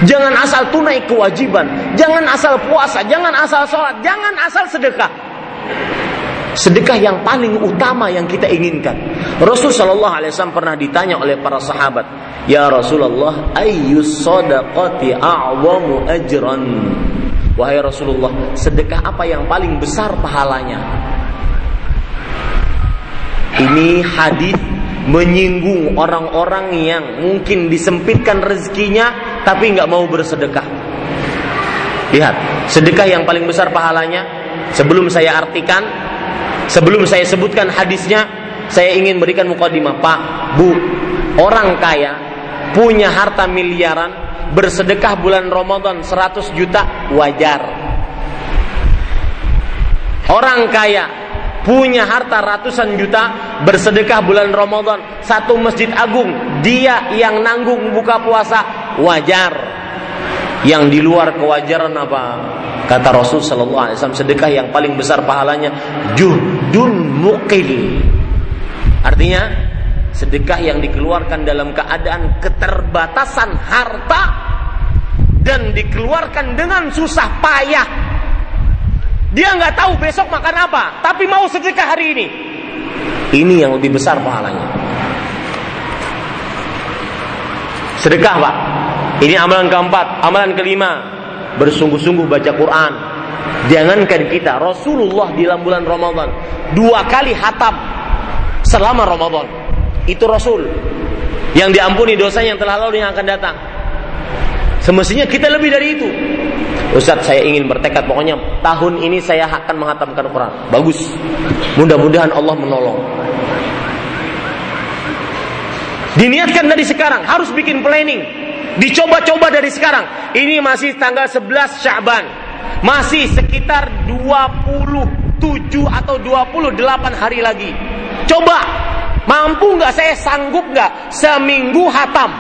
[SPEAKER 1] Jangan asal tunai kewajiban, jangan asal puasa, jangan asal sholat, jangan asal sedekah. Sedekah yang paling utama yang kita inginkan. Rasul Shallallahu Alaihi Wasallam pernah ditanya oleh para sahabat, Ya Rasulullah, ayyus sadaqati a'wamu ajran. Wahai Rasulullah, sedekah apa yang paling besar pahalanya? Ini hadis menyinggung orang-orang yang mungkin disempitkan rezekinya tapi nggak mau bersedekah. Lihat, sedekah yang paling besar pahalanya sebelum saya artikan, sebelum saya sebutkan hadisnya, saya ingin berikan mukadimah, Pak, Bu, orang kaya punya harta miliaran bersedekah bulan Ramadan 100 juta wajar. Orang kaya punya harta ratusan juta bersedekah bulan Ramadan. Satu masjid agung dia yang nanggung buka puasa wajar. Yang di luar kewajaran apa? Kata Rasul Shallallahu Alaihi Wasallam sedekah yang paling besar pahalanya juhdun mukil artinya sedekah yang dikeluarkan dalam keadaan keterbatasan harta dan dikeluarkan dengan susah payah dia nggak tahu besok makan apa, tapi mau sedekah hari ini. Ini yang lebih besar pahalanya. Sedekah pak. Ini amalan keempat. Amalan kelima. Bersungguh-sungguh baca Quran. Jangankan kita. Rasulullah di dalam bulan Ramadan. Dua kali hatam. Selama Ramadan. Itu Rasul. Yang diampuni dosa yang telah lalu yang akan datang. Semestinya kita lebih dari itu. Ustaz saya ingin bertekad pokoknya tahun ini saya akan menghatamkan Quran. Bagus. Mudah-mudahan Allah menolong. Diniatkan dari sekarang, harus bikin planning. Dicoba-coba dari sekarang. Ini masih tanggal 11 Syaban. Masih sekitar 27 atau 28 hari lagi. Coba, mampu nggak saya sanggup nggak seminggu hatam?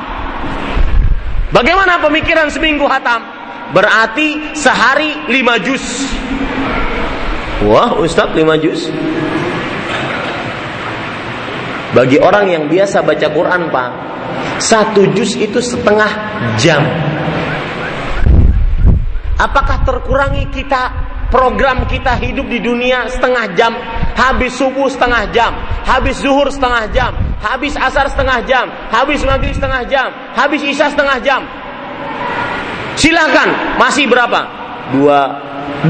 [SPEAKER 1] Bagaimana pemikiran seminggu hatam? Berarti sehari 5 juz. Wah, Ustadz 5 juz? Bagi orang yang biasa baca Quran, Pak, satu juz itu setengah jam. Apakah terkurangi kita program kita hidup di dunia setengah jam, habis subuh setengah jam, habis zuhur setengah jam, habis asar setengah jam, habis maghrib setengah jam, habis isya setengah jam. Silakan, masih berapa? Dua,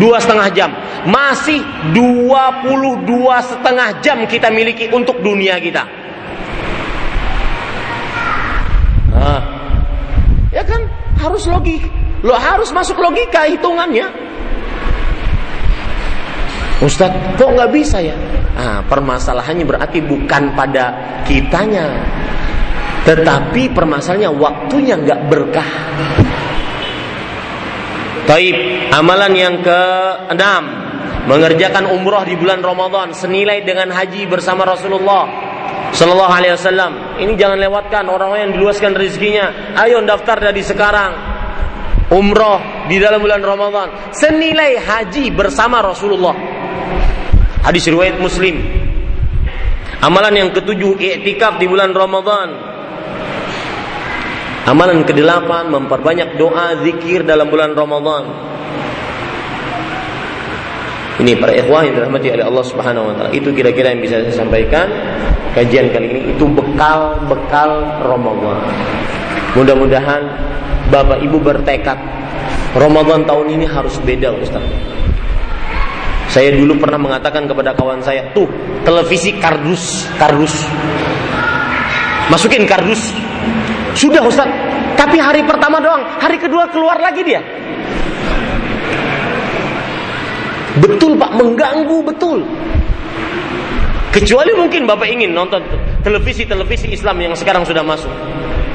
[SPEAKER 1] dua setengah jam. Masih 22 setengah jam kita miliki untuk dunia kita. Nah, ya kan harus logik, lo harus masuk logika hitungannya. Ustadz, kok nggak bisa ya? Nah, permasalahannya berarti bukan pada kitanya, tetapi permasalahannya waktunya nggak berkah. Taib, amalan yang keenam mengerjakan umroh di bulan Ramadan senilai dengan haji bersama Rasulullah Sallallahu Alaihi Wasallam. Ini jangan lewatkan orang-orang yang diluaskan rezekinya. Ayo daftar dari sekarang. Umroh di dalam bulan Ramadan senilai haji bersama Rasulullah. Hadis riwayat Muslim. Amalan yang ketujuh i'tikaf di bulan Ramadan Amalan kedelapan memperbanyak doa zikir dalam bulan Ramadan. Ini para ikhwah yang dirahmati oleh Allah Subhanahu wa taala. Itu kira-kira yang bisa saya sampaikan kajian kali ini itu bekal-bekal Ramadan. Mudah-mudahan Bapak Ibu bertekad Ramadan tahun ini harus beda Ustaz. Saya dulu pernah mengatakan kepada kawan saya, tuh televisi kardus, kardus. Masukin kardus, sudah Ustaz. Tapi hari pertama doang, hari kedua keluar lagi dia. Betul Pak, mengganggu betul. Kecuali mungkin Bapak ingin nonton televisi-televisi Islam yang sekarang sudah masuk.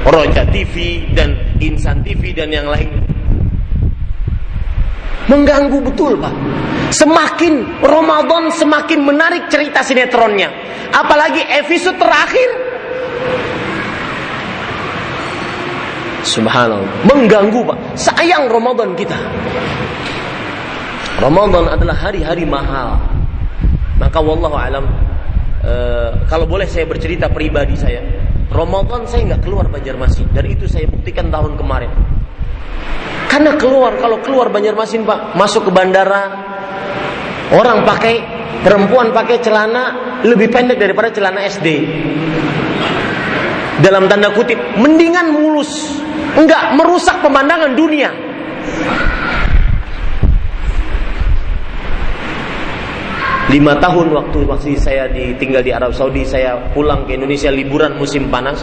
[SPEAKER 1] Roja TV dan Insan TV dan yang lain. Mengganggu betul Pak. Semakin Ramadan semakin menarik cerita sinetronnya. Apalagi episode terakhir Subhanallah. Mengganggu Pak. Sayang Ramadan kita. Ramadan adalah hari-hari mahal. Maka wallahu alam e, kalau boleh saya bercerita pribadi saya, Ramadan saya nggak keluar Banjarmasin dan itu saya buktikan tahun kemarin. Karena keluar kalau keluar Banjarmasin Pak, masuk ke bandara orang pakai perempuan pakai celana lebih pendek daripada celana SD. Dalam tanda kutip, mendingan mulus Enggak merusak pemandangan dunia. Lima tahun waktu masih saya ditinggal di Arab Saudi, saya pulang ke Indonesia liburan musim panas.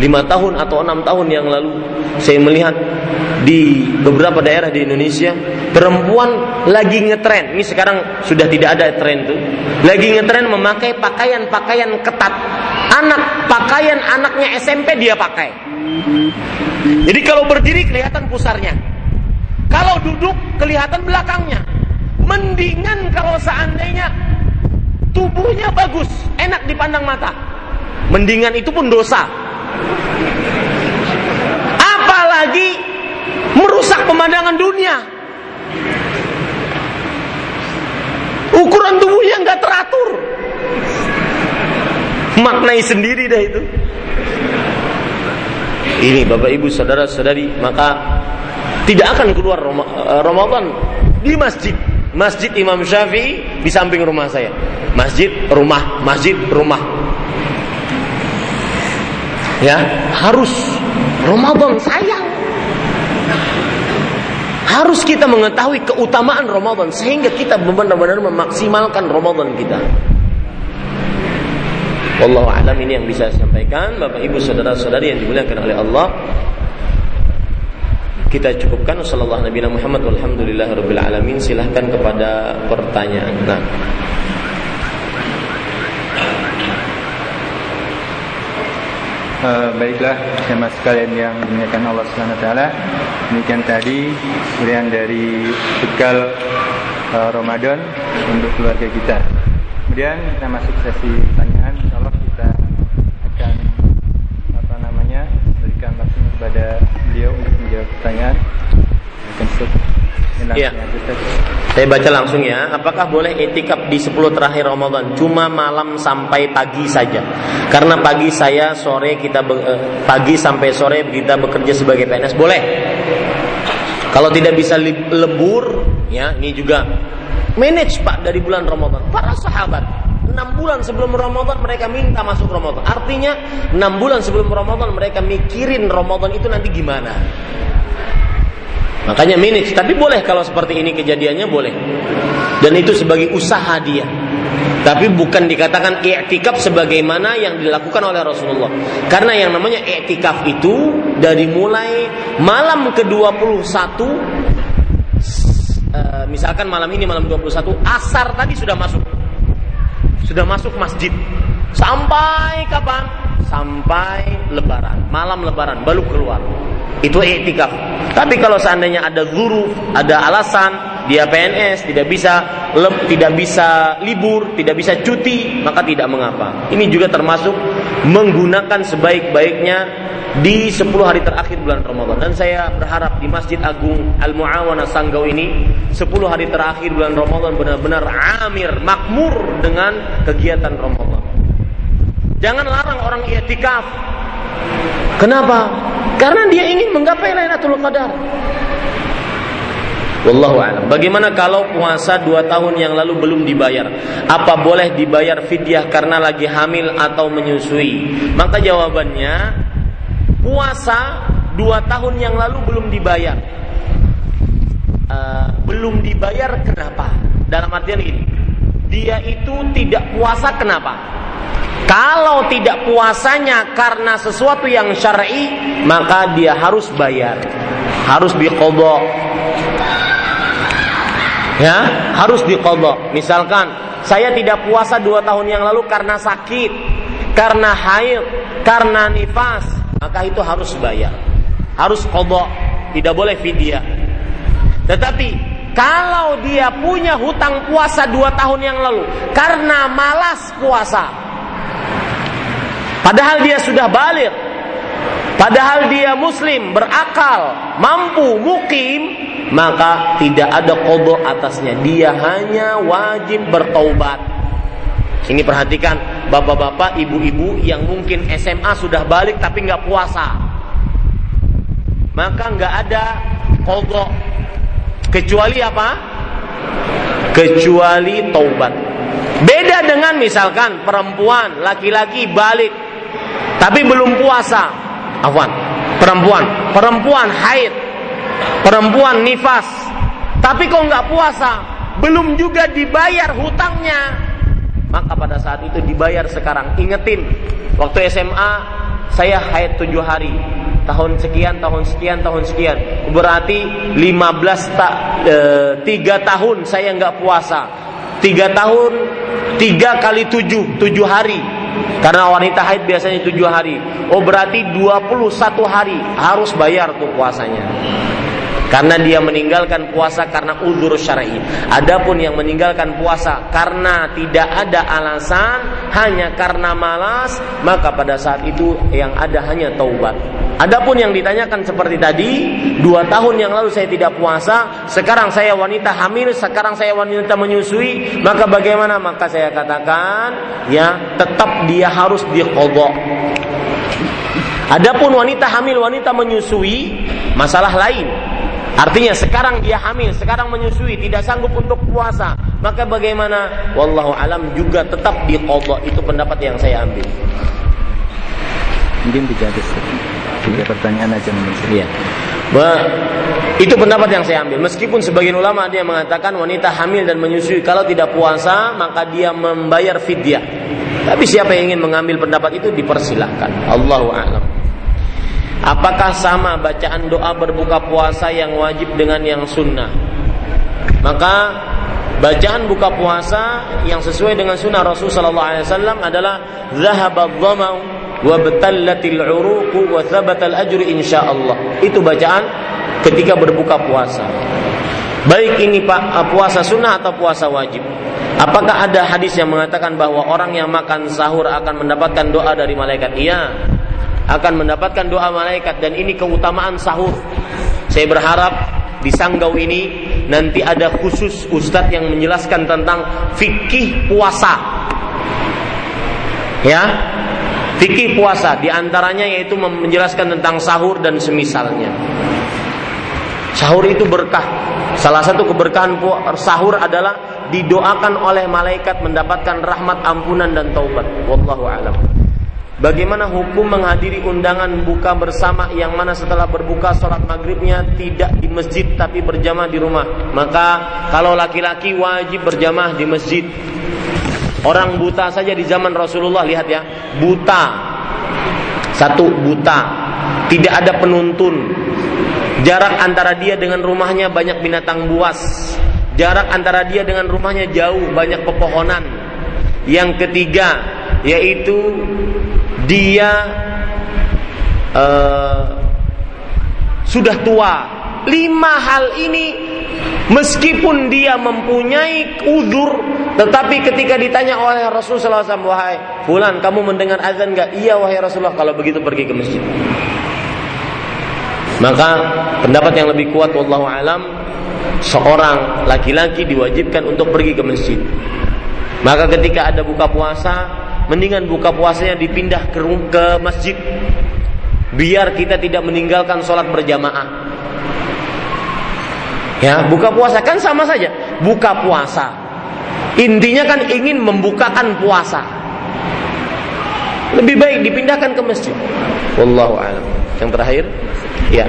[SPEAKER 1] Lima tahun atau enam tahun yang lalu, saya melihat di beberapa daerah di Indonesia perempuan lagi ngetren. Ini sekarang sudah tidak ada tren itu. Lagi ngetren memakai pakaian-pakaian ketat. Anak pakaian anaknya SMP dia pakai. Jadi kalau berdiri kelihatan pusarnya. Kalau duduk kelihatan belakangnya. Mendingan kalau seandainya tubuhnya bagus, enak dipandang mata. Mendingan itu pun dosa. Apalagi merusak pemandangan dunia. Ukuran tubuhnya nggak teratur. Maknai sendiri dah itu. Ini Bapak Ibu saudara-saudari, maka tidak akan keluar Ramadan di masjid. Masjid Imam Syafi'i di samping rumah saya. Masjid, rumah, masjid, rumah. Ya, harus Ramadan sayang. Harus kita mengetahui keutamaan Ramadan sehingga kita benar-benar memaksimalkan Ramadan kita. Wallahu alam ini yang bisa saya sampaikan Bapak Ibu saudara-saudari yang dimuliakan oleh Allah. Kita cukupkan sallallahu nabi Muhammad walhamdulillahirabbil alamin. Silahkan kepada pertanyaan. Nah.
[SPEAKER 2] Uh, baiklah jemaah sekalian yang dimuliakan Allah taala. Demikian tadi kemudian dari bekal uh, Ramadan untuk keluarga kita. Kemudian kita masuk sesi pertanyaan. Insyaallah kita akan apa namanya berikan langsung kepada beliau untuk menjawab pertanyaan.
[SPEAKER 1] Ya. Saya baca langsung ya. Apakah boleh etikap di 10 terakhir Ramadan cuma malam sampai pagi saja? Karena pagi saya sore kita eh, pagi sampai sore kita bekerja sebagai PNS boleh. Kalau tidak bisa lebur, ya ini juga manage Pak dari bulan Ramadan. Para sahabat 6 bulan sebelum Ramadan mereka minta masuk Ramadan. Artinya 6 bulan sebelum Ramadan mereka mikirin Ramadan itu nanti gimana. Makanya manage, tapi boleh kalau seperti ini kejadiannya boleh. Dan itu sebagai usaha dia. Tapi bukan dikatakan i'tikaf sebagaimana yang dilakukan oleh Rasulullah. Karena yang namanya i'tikaf itu dari mulai malam ke-21 eh, misalkan malam ini malam 21 asar tadi sudah masuk. Sudah masuk masjid. Sampai kapan? Sampai lebaran, malam lebaran baru keluar. Itu i'tikaf. Tapi kalau seandainya ada guru, ada alasan, dia PNS, tidak bisa leb, tidak bisa libur, tidak bisa cuti, maka tidak mengapa. Ini juga termasuk menggunakan sebaik-baiknya di 10 hari terakhir bulan Ramadan. Dan saya berharap di Masjid Agung Al-Muawana Sanggau ini 10 hari terakhir bulan Ramadan benar-benar amir, makmur dengan kegiatan Ramadan. Jangan larang orang i'tikaf. Kenapa? Karena dia ingin menggapai Lailatul Qadar. Wallahu a'lam. Bagaimana kalau puasa dua tahun yang lalu belum dibayar? Apa boleh dibayar fidyah karena lagi hamil atau menyusui? Maka jawabannya puasa dua tahun yang lalu belum dibayar. Uh, belum dibayar kenapa? Dalam artian ini, dia itu tidak puasa kenapa? Kalau tidak puasanya karena sesuatu yang syar'i, maka dia harus bayar. Harus diqadha. Ya, harus diqadha. Misalkan saya tidak puasa dua tahun yang lalu karena sakit, karena haid, karena nifas, maka itu harus bayar. Harus qadha, tidak boleh fidyah. Tetapi kalau dia punya hutang puasa dua tahun yang lalu karena malas puasa, Padahal dia sudah balik. Padahal dia muslim, berakal, mampu, mukim, maka tidak ada kodok atasnya. Dia hanya wajib bertaubat. Ini perhatikan bapak-bapak, ibu-ibu yang mungkin SMA sudah balik tapi nggak puasa. Maka nggak ada kodok. Kecuali apa? Kecuali taubat. Beda dengan misalkan perempuan, laki-laki balik tapi belum puasa. Afwan, perempuan, perempuan haid, perempuan nifas. Tapi kok nggak puasa, belum juga dibayar hutangnya. Maka pada saat itu dibayar sekarang. Ingetin, waktu SMA saya haid tujuh hari. Tahun sekian, tahun sekian, tahun sekian. Berarti 15 tak e, 3 tahun saya nggak puasa. Tiga tahun, tiga kali tujuh, tujuh hari karena wanita haid biasanya tujuh hari. Oh berarti 21 hari harus bayar tuh puasanya. Karena dia meninggalkan puasa karena uzur syar'i. Adapun yang meninggalkan puasa karena tidak ada alasan, hanya karena malas, maka pada saat itu yang ada hanya taubat. Adapun yang ditanyakan seperti tadi, dua tahun yang lalu saya tidak puasa, sekarang saya wanita hamil, sekarang saya wanita menyusui, maka bagaimana? Maka saya katakan, ya tetap dia harus dikodok. Adapun wanita hamil, wanita menyusui, masalah lain Artinya sekarang dia hamil, sekarang menyusui, tidak sanggup untuk puasa, maka bagaimana? Wallahu alam juga tetap di qadha. Itu pendapat yang saya ambil.
[SPEAKER 2] Mungkin tiga tiga pertanyaan aja mungkin. Iya.
[SPEAKER 1] itu pendapat yang saya ambil. Meskipun sebagian ulama dia mengatakan wanita hamil dan menyusui kalau tidak puasa maka dia membayar fidyah. Tapi siapa yang ingin mengambil pendapat itu dipersilahkan. Allahu a'lam. Apakah sama bacaan doa berbuka puasa yang wajib dengan yang sunnah? Maka bacaan buka puasa yang sesuai dengan sunnah Rasul Sallallahu Alaihi Wasallam adalah zahabat wa batallatil uruqu wa thabatal ajru insyaallah. Itu bacaan ketika berbuka puasa. Baik ini Pak puasa sunnah atau puasa wajib. Apakah ada hadis yang mengatakan bahwa orang yang makan sahur akan mendapatkan doa dari malaikat? Iya akan mendapatkan doa malaikat dan ini keutamaan sahur. Saya berharap di sanggau ini nanti ada khusus ustadz yang menjelaskan tentang fikih puasa. Ya, fikih puasa di antaranya yaitu menjelaskan tentang sahur dan semisalnya. Sahur itu berkah. Salah satu keberkahan sahur adalah didoakan oleh malaikat mendapatkan rahmat ampunan dan taubat. Wallahu a'lam. Bagaimana hukum menghadiri undangan buka bersama yang mana setelah berbuka sholat maghribnya tidak di masjid tapi berjamaah di rumah. Maka kalau laki-laki wajib berjamaah di masjid. Orang buta saja di zaman Rasulullah lihat ya, buta. Satu buta, tidak ada penuntun. Jarak antara dia dengan rumahnya banyak binatang buas. Jarak antara dia dengan rumahnya jauh, banyak pepohonan. Yang ketiga yaitu dia uh, sudah tua. Lima hal ini meskipun dia mempunyai uzur, tetapi ketika ditanya oleh Rasulullah SAW, wahai Fulan, kamu mendengar azan nggak? Iya wahai Rasulullah. Kalau begitu pergi ke masjid. Maka pendapat yang lebih kuat, wallahu alam, seorang laki-laki diwajibkan untuk pergi ke masjid. Maka ketika ada buka puasa, mendingan buka puasanya dipindah ke, ke masjid. Biar kita tidak meninggalkan sholat berjamaah. Ya buka puasa kan sama saja. Buka puasa. Intinya kan ingin membukakan puasa. Lebih baik dipindahkan ke masjid. Wallahu alam. Yang terakhir? Ya.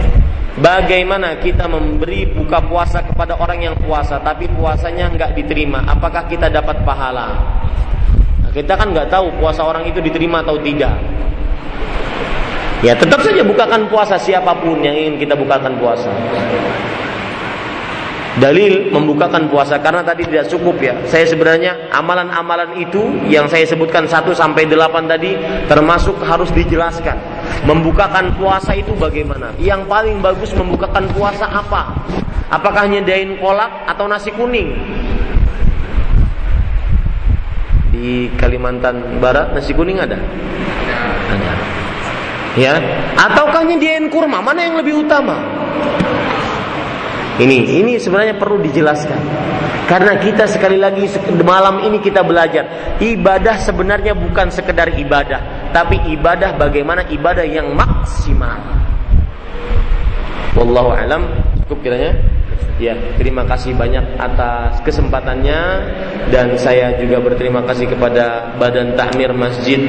[SPEAKER 1] Bagaimana kita memberi buka puasa kepada orang yang puasa tapi puasanya nggak diterima? Apakah kita dapat pahala? Kita kan nggak tahu puasa orang itu diterima atau tidak. Ya tetap saja bukakan puasa siapa pun yang ingin kita bukakan puasa. Dalil membukakan puasa karena tadi tidak cukup ya. Saya sebenarnya amalan-amalan itu yang saya sebutkan 1 sampai 8 tadi termasuk harus dijelaskan. Membukakan puasa itu bagaimana? Yang paling bagus membukakan puasa apa? Apakah nyedain kolak atau nasi kuning? Di Kalimantan Barat nasi kuning ada? Ada. Ya, ataukah nyediain kurma? Mana yang lebih utama? Ini, ini sebenarnya perlu dijelaskan. Karena kita sekali lagi malam ini kita belajar ibadah sebenarnya bukan sekedar ibadah, tapi ibadah bagaimana ibadah yang maksimal. Wallahu alam. Cukup kiranya. Ya, terima kasih banyak atas kesempatannya dan saya juga berterima kasih kepada Badan Takmir Masjid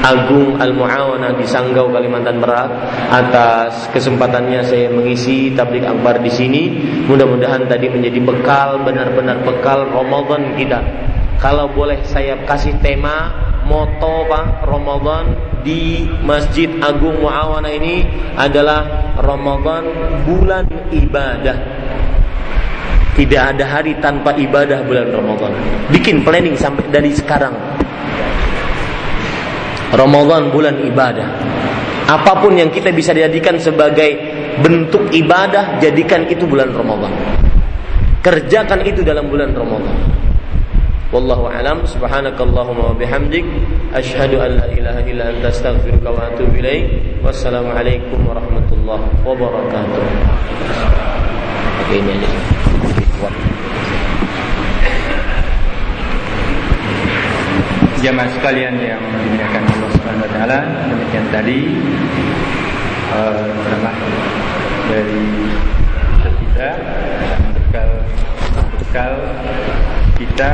[SPEAKER 1] Agung Al Muawana di Sanggau Kalimantan Barat atas kesempatannya saya mengisi tablik akbar di sini. Mudah-mudahan tadi menjadi bekal benar-benar bekal Ramadan kita. Kalau boleh saya kasih tema moto Pak Ramadan di Masjid Agung Muawana ini adalah Ramadan bulan ibadah tidak ada hari tanpa ibadah bulan Ramadan. Bikin planning sampai dari sekarang. Ramadan bulan ibadah. Apa pun yang kita bisa jadikan sebagai bentuk ibadah, jadikan itu bulan Ramadan. Kerjakan itu dalam bulan Ramadan. Wallahu alam subhanakallahumma wa bihamdik asyhadu an la ilaha illa anta astaghfiruka wa atubu ilaik. Wassalamualaikum warahmatullahi wabarakatuh. Oke, ini aja.
[SPEAKER 2] Jamaah sekalian yang dimuliakan Allah Subhanahu wa taala, demikian tadi uh, dari kita bekal bekal kita